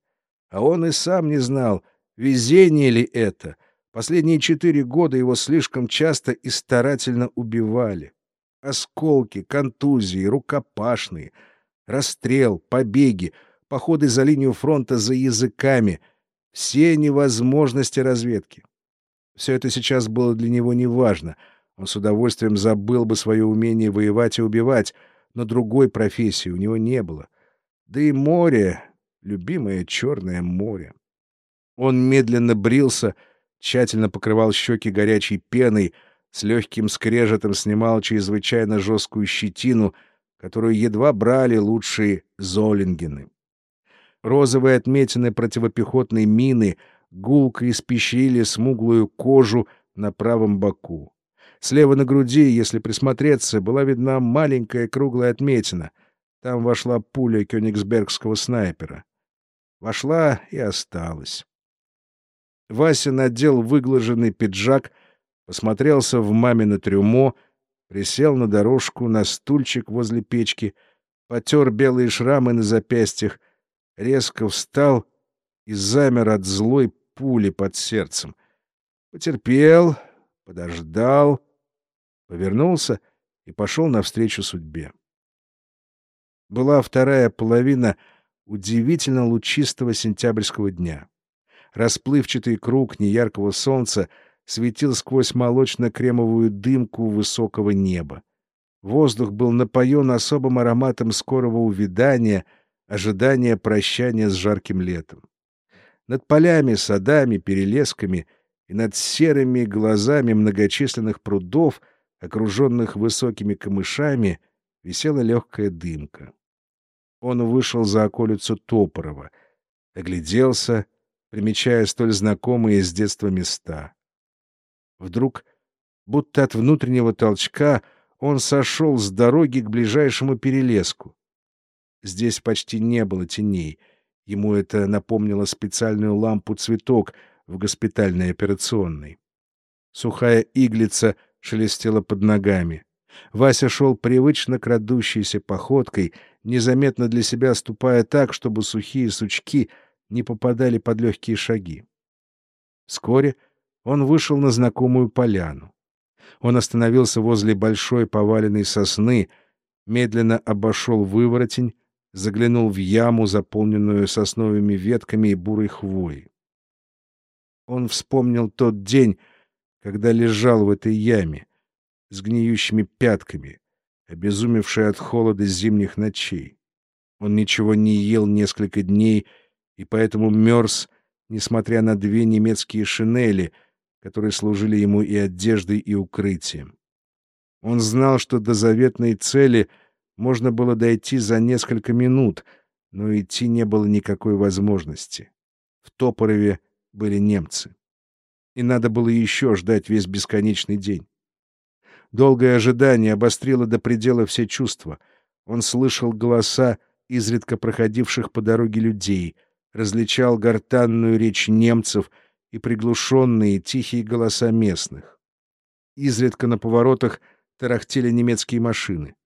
а он и сам не знал, везение ли это. Последние четыре года его слишком часто и старательно убивали. Осколки, контузии, рукопашные, расстрел, побеги, походы за линию фронта за языками — все невозможности разведки. Все это сейчас было для него неважно. Он с удовольствием забыл бы свое умение воевать и убивать, но другой профессии у него не было. Да и море, любимое черное море. Он медленно брился, тщательно покрывал щеки горячей пеной, с легким скрежетом снимал чрезвычайно жесткую щетину, которую едва брали лучшие золингены. Розовые отметины противопехотной мины гулко испещрили смуглую кожу на правом боку. Слева на груди, если присмотреться, была видна маленькая круглая отметина. Там вошла пуля кёнигсбергского снайпера. Вошла и осталась. Вася надел выглаженный пиджак, посмотрелся в мамино трюмо, присел на дорожку, на стульчик возле печки, потер белые шрамы на запястьях, резко встал и замер от злой пули под сердцем. Потерпел, подождал, повернулся и пошел навстречу судьбе. Была вторая половина удивительно лучистого сентябрьского дня. Расплывчатый круг неяркого солнца светил сквозь молочно-кремовую дымку высокого неба. Воздух был напоен особым ароматом скорого увядания — ожидание прощания с жарким летом. Над полями, садами, перелесками и над серыми глазами многочисленных прудов, окруженных высокими камышами, висела легкая дымка. Он вышел за околицу Топорова, огляделся, примечая столь знакомые с детства места. Вдруг, будто от внутреннего толчка, он сошел с дороги к ближайшему перелеску. Здесь почти не было теней. Ему это напомнило специальную лампу-цветок в госпитальной операционной. Сухая иглица шелестела под ногами. Вася шел привычно крадущейся походкой, незаметно для себя ступая так, чтобы сухие сучки не попадали под легкие шаги. Вскоре он вышел на знакомую поляну. Он остановился возле большой поваленной сосны, медленно обошел выворотень, заглянул в яму, заполненную сосновыми ветками и бурой хвоей. Он вспомнил тот день, когда лежал в этой яме, с гниющими пятками, обезумевший от холода зимних ночей. Он ничего не ел несколько дней и поэтому мерз, несмотря на две немецкие шинели, которые служили ему и одеждой, и укрытием. Он знал, что до заветной цели — можно было дойти за несколько минут, но идти не было никакой возможности. В Топорове были немцы. И надо было еще ждать весь бесконечный день. Долгое ожидание обострило до предела все чувства. Он слышал голоса изредка проходивших по дороге людей, различал гортанную речь немцев и приглушенные тихие голоса местных. Изредка на поворотах тарахтели немецкие машины.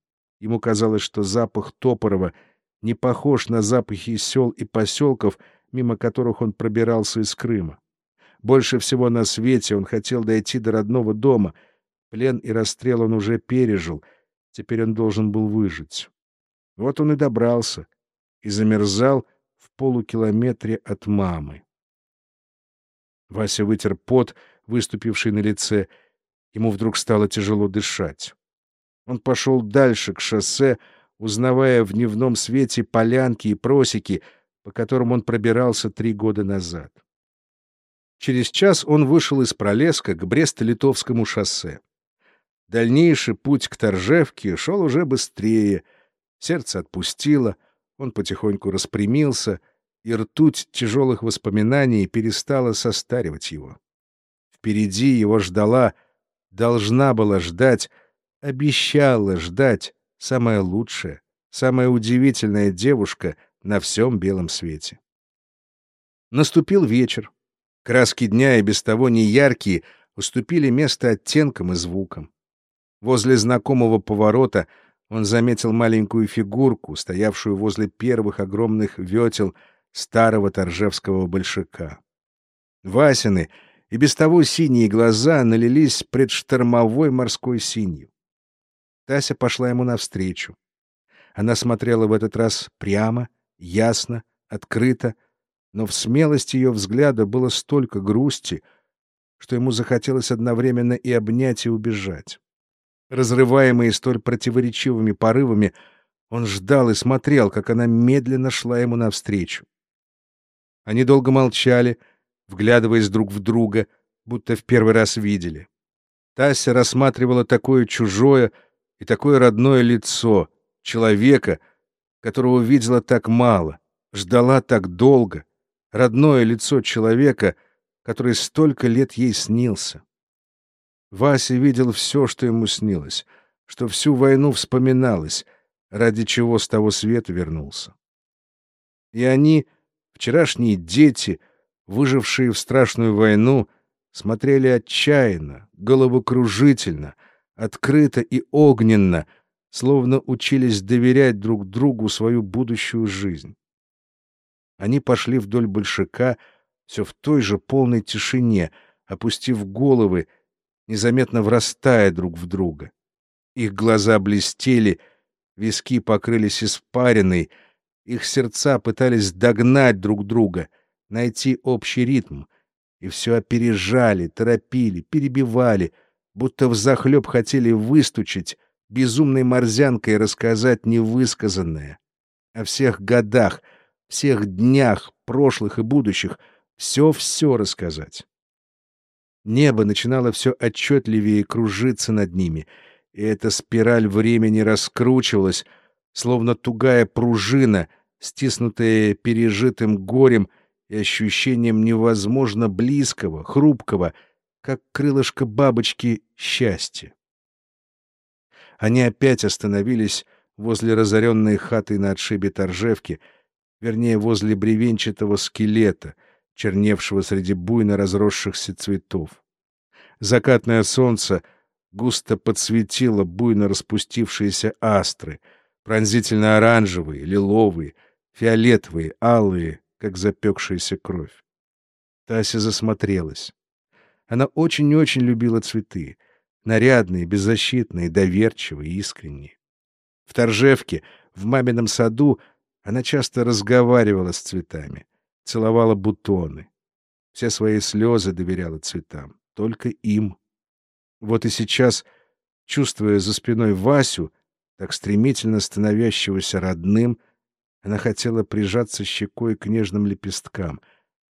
Ему казалось, что запах Топорова не похож на запахи сел и поселков, мимо которых он пробирался из Крыма. Больше всего на свете он хотел дойти до родного дома. Плен и расстрел он уже пережил, теперь он должен был выжить. Вот он и добрался, и замерзал в полукилометре от мамы. Вася вытер пот, выступивший на лице. Ему вдруг стало тяжело дышать. Он пошел дальше, к шоссе, узнавая в дневном свете полянки и просеки, по которым он пробирался три года назад. Через час он вышел из Пролеска к Брест-Литовскому шоссе. Дальнейший путь к Торжевке шел уже быстрее. Сердце отпустило, он потихоньку распрямился, и ртуть тяжелых воспоминаний перестала состаривать его. Впереди его ждала, должна была ждать, обещала ждать самая лучшая, самая удивительная девушка на всем белом свете. Наступил вечер. Краски дня и без того неяркие уступили место оттенкам и звукам. Возле знакомого поворота он заметил маленькую фигурку, стоявшую возле первых огромных ветел старого торжевского большака. Васины и без того синие глаза налились предштормовой морской синью. Тася пошла ему навстречу. Она смотрела в этот раз прямо, ясно, открыто, но в смелости ее взгляда было столько грусти, что ему захотелось одновременно и обнять, и убежать. Разрываемый столь противоречивыми порывами, он ждал и смотрел, как она медленно шла ему навстречу. Они долго молчали, вглядываясь друг в друга, будто в первый раз видели. Тася рассматривала такое чужое и такое родное лицо, человека, которого видела так мало, ждала так долго, родное лицо человека, который столько лет ей снился. Вася видел все, что ему снилось, что всю войну вспоминалось, ради чего с того света вернулся. И они, вчерашние дети, выжившие в страшную войну, смотрели отчаянно, головокружительно, открыто и огненно, словно учились доверять друг другу свою будущую жизнь. Они пошли вдоль большака, все в той же полной тишине, опустив головы, незаметно врастая друг в друга. Их глаза блестели, виски покрылись испариной, их сердца пытались догнать друг друга, найти общий ритм, и все опережали, торопили, перебивали, будто взахлеб хотели выстучить, безумной морзянкой рассказать невысказанное. О всех годах — всех днях, прошлых и будущих, все-все рассказать. Небо начинало все отчетливее кружиться над ними, и эта спираль времени раскручивалась, словно тугая пружина, стиснутая пережитым горем и ощущением невозможно близкого, хрупкого, как крылышко бабочки, счастья. Они опять остановились возле разоренной хаты на отшибе Торжевки — вернее, возле бревенчатого скелета, черневшего среди буйно разросшихся цветов. Закатное солнце густо подсветило буйно распустившиеся астры, пронзительно-оранжевые, лиловые, фиолетовые, алые, как запекшаяся кровь. Тася засмотрелась. Она очень-очень любила цветы, нарядные, беззащитные, доверчивые, искренние. В Торжевке, в мамином саду, она часто разговаривала с цветами, целовала бутоны. Все свои слезы доверяла цветам, только им. Вот и сейчас, чувствуя за спиной Васю, так стремительно становящегося родным, она хотела прижаться щекой к нежным лепесткам.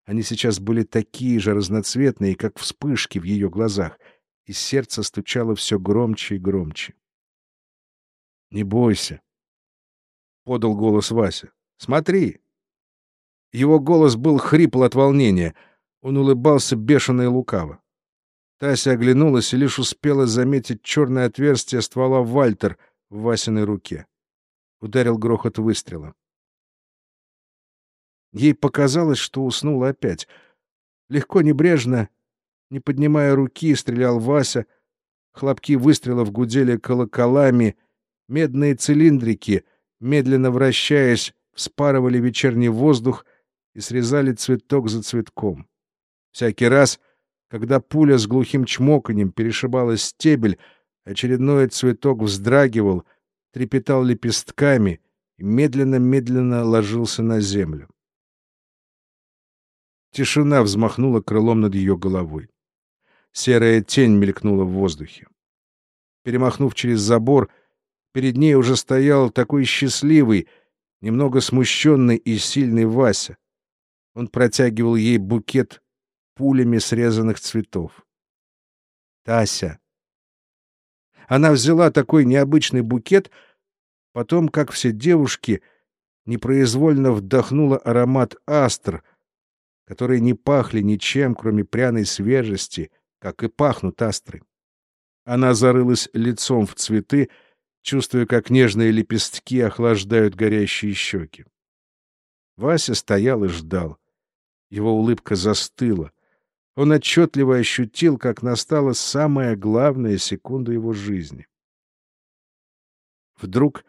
Они сейчас были такие же разноцветные, как вспышки в ее глазах, и сердце стучало все громче и громче. — Не бойся, — подал голос Вася. «Смотри!» Его голос был хрипл от волнения. Он улыбался бешено и лукаво. Тася оглянулась и лишь успела заметить черное отверстие ствола Вальтер в Васиной руке. Ударил грохот выстрела. Ей показалось, что уснула опять. Легко, небрежно, не поднимая руки, стрелял Вася. Хлопки выстрелов гудели колоколами. Медные цилиндрики — медленно вращаясь, вспарывали вечерний воздух и срезали цветок за цветком. Всякий раз, когда пуля с глухим чмоканьем перешибала стебель, очередной цветок вздрагивал, трепетал лепестками и медленно-медленно ложился на землю. Тишина взмахнула крылом над ее головой. Серая тень мелькнула в воздухе. Перемахнув через забор, Перед ней уже стоял такой счастливый, немного смущенный и сильный Вася. Он протягивал ей букет пулями срезанных цветов. Тася. Она взяла такой необычный букет, потом, как все девушки, непроизвольно вдохнула аромат астр, которые не пахли ничем, кроме пряной свежести, как и пахнут астры. Она зарылась лицом в цветы, чувствуя, как нежные лепестки охлаждают горящие щеки. Вася стоял и ждал. Его улыбка застыла. Он отчетливо ощутил, как настала самая главная секунда его жизни. Вдруг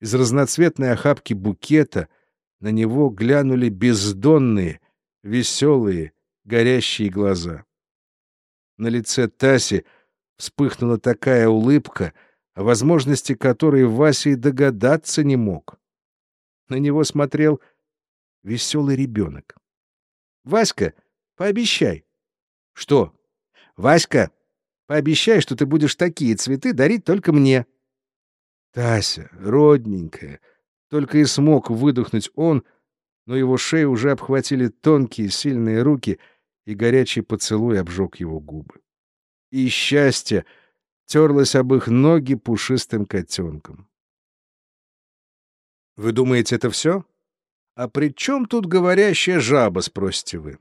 из разноцветной охапки букета на него глянули бездонные, веселые, горящие глаза. На лице Таси вспыхнула такая улыбка, о возможности которой Вася и догадаться не мог. На него смотрел веселый ребенок. — Васька, пообещай. — Что? — Васька, пообещай, что ты будешь такие цветы дарить только мне. Тася, родненькая, только и смог выдохнуть он, но его шею уже обхватили тонкие сильные руки, и горячий поцелуй обжег его губы. И счастье терлось об их ноги пушистым котенком. Вы думаете, это все? А при чем тут говорящая жаба, спросите вы?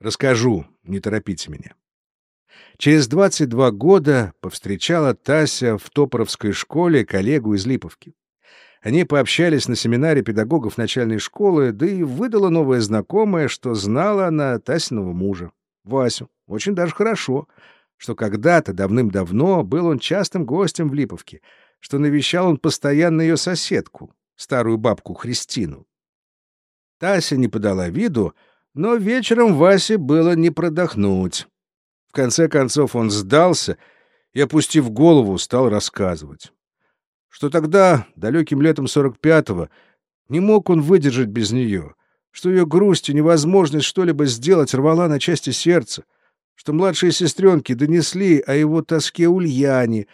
Расскажу, не торопите меня. Через 22 года повстречала Тася в Топоровской школе коллегу из Липовки. Они пообщались на семинаре педагогов начальной школы, да и выдала новая знакомая, что знала она Тасиного мужа, Васю, очень даже хорошо, что когда-то, давным-давно, был он частым гостем в Липовке, что навещал он постоянно ее соседку, старую бабку Христину. Тася не подала виду, но вечером Васе было не продохнуть. В конце концов он сдался и, опустив голову, стал рассказывать что тогда, далеким летом 45-го, не мог он выдержать без нее, что ее грусть и невозможность что-либо сделать рвала на части сердца, что младшие сестренки донесли о его тоске Ульяне,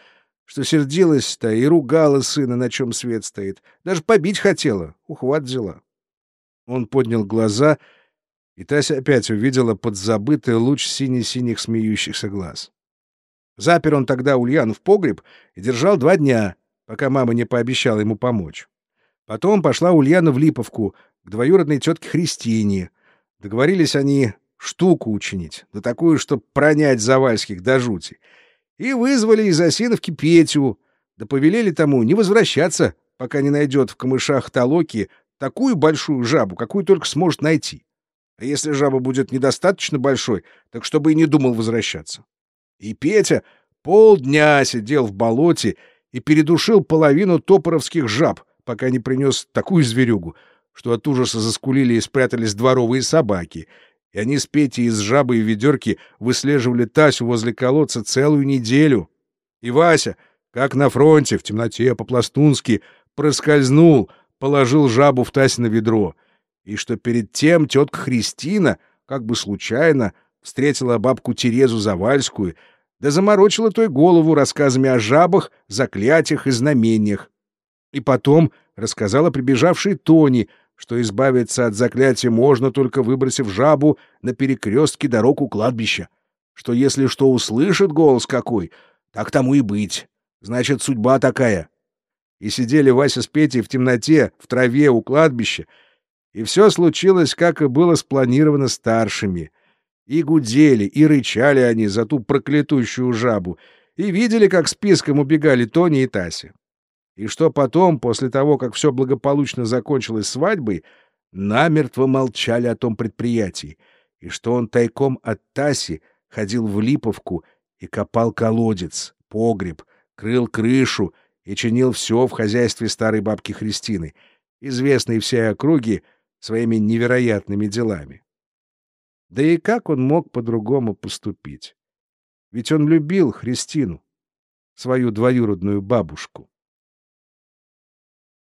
что сердилась-то и ругала сына, на чем свет стоит, даже побить хотела, ухват взяла. Он поднял глаза, и Тася опять увидела подзабытый луч сине-синих смеющихся глаз. Запер он тогда Ульяну в погреб и держал два дня — пока мама не пообещала ему помочь. Потом пошла Ульяна в Липовку к двоюродной тетке Христине. Договорились они штуку учинить, да такую, чтоб пронять Завальских до жути. И вызвали из Осиновки Петю, да повелели тому не возвращаться, пока не найдет в камышах Толоки такую большую жабу, какую только сможет найти. А если жаба будет недостаточно большой, так чтобы и не думал возвращаться. И Петя полдня сидел в болоте и передушил половину топоровских жаб, пока не принес такую зверюгу, что от ужаса заскулили и спрятались дворовые собаки, и они с Петей из жабы и ведерки выслеживали Тасю возле колодца целую неделю. И Вася, как на фронте, в темноте, по-пластунски, проскользнул, положил жабу в Тасино ведро, и что перед тем тетка Христина, как бы случайно, встретила бабку Терезу Завальскую — да заморочила той голову рассказами о жабах, заклятиях и знамениях. И потом рассказала прибежавшей Тони, что избавиться от заклятия можно, только выбросив жабу на перекрестке дорог у кладбища, что если что услышит голос какой, так тому и быть. Значит, судьба такая. И сидели Вася с Петей в темноте, в траве у кладбища, и все случилось, как и было спланировано старшими — и гудели, и рычали они за ту проклятущую жабу, и видели, как списком убегали Тони и Тася. И что потом, после того, как все благополучно закончилось свадьбой, намертво молчали о том предприятии, и что он тайком от Таси ходил в Липовку и копал колодец, погреб, крыл крышу и чинил все в хозяйстве старой бабки Христины, известной всей округе своими невероятными делами. Да и как он мог по-другому поступить? Ведь он любил Христину, свою двоюродную бабушку.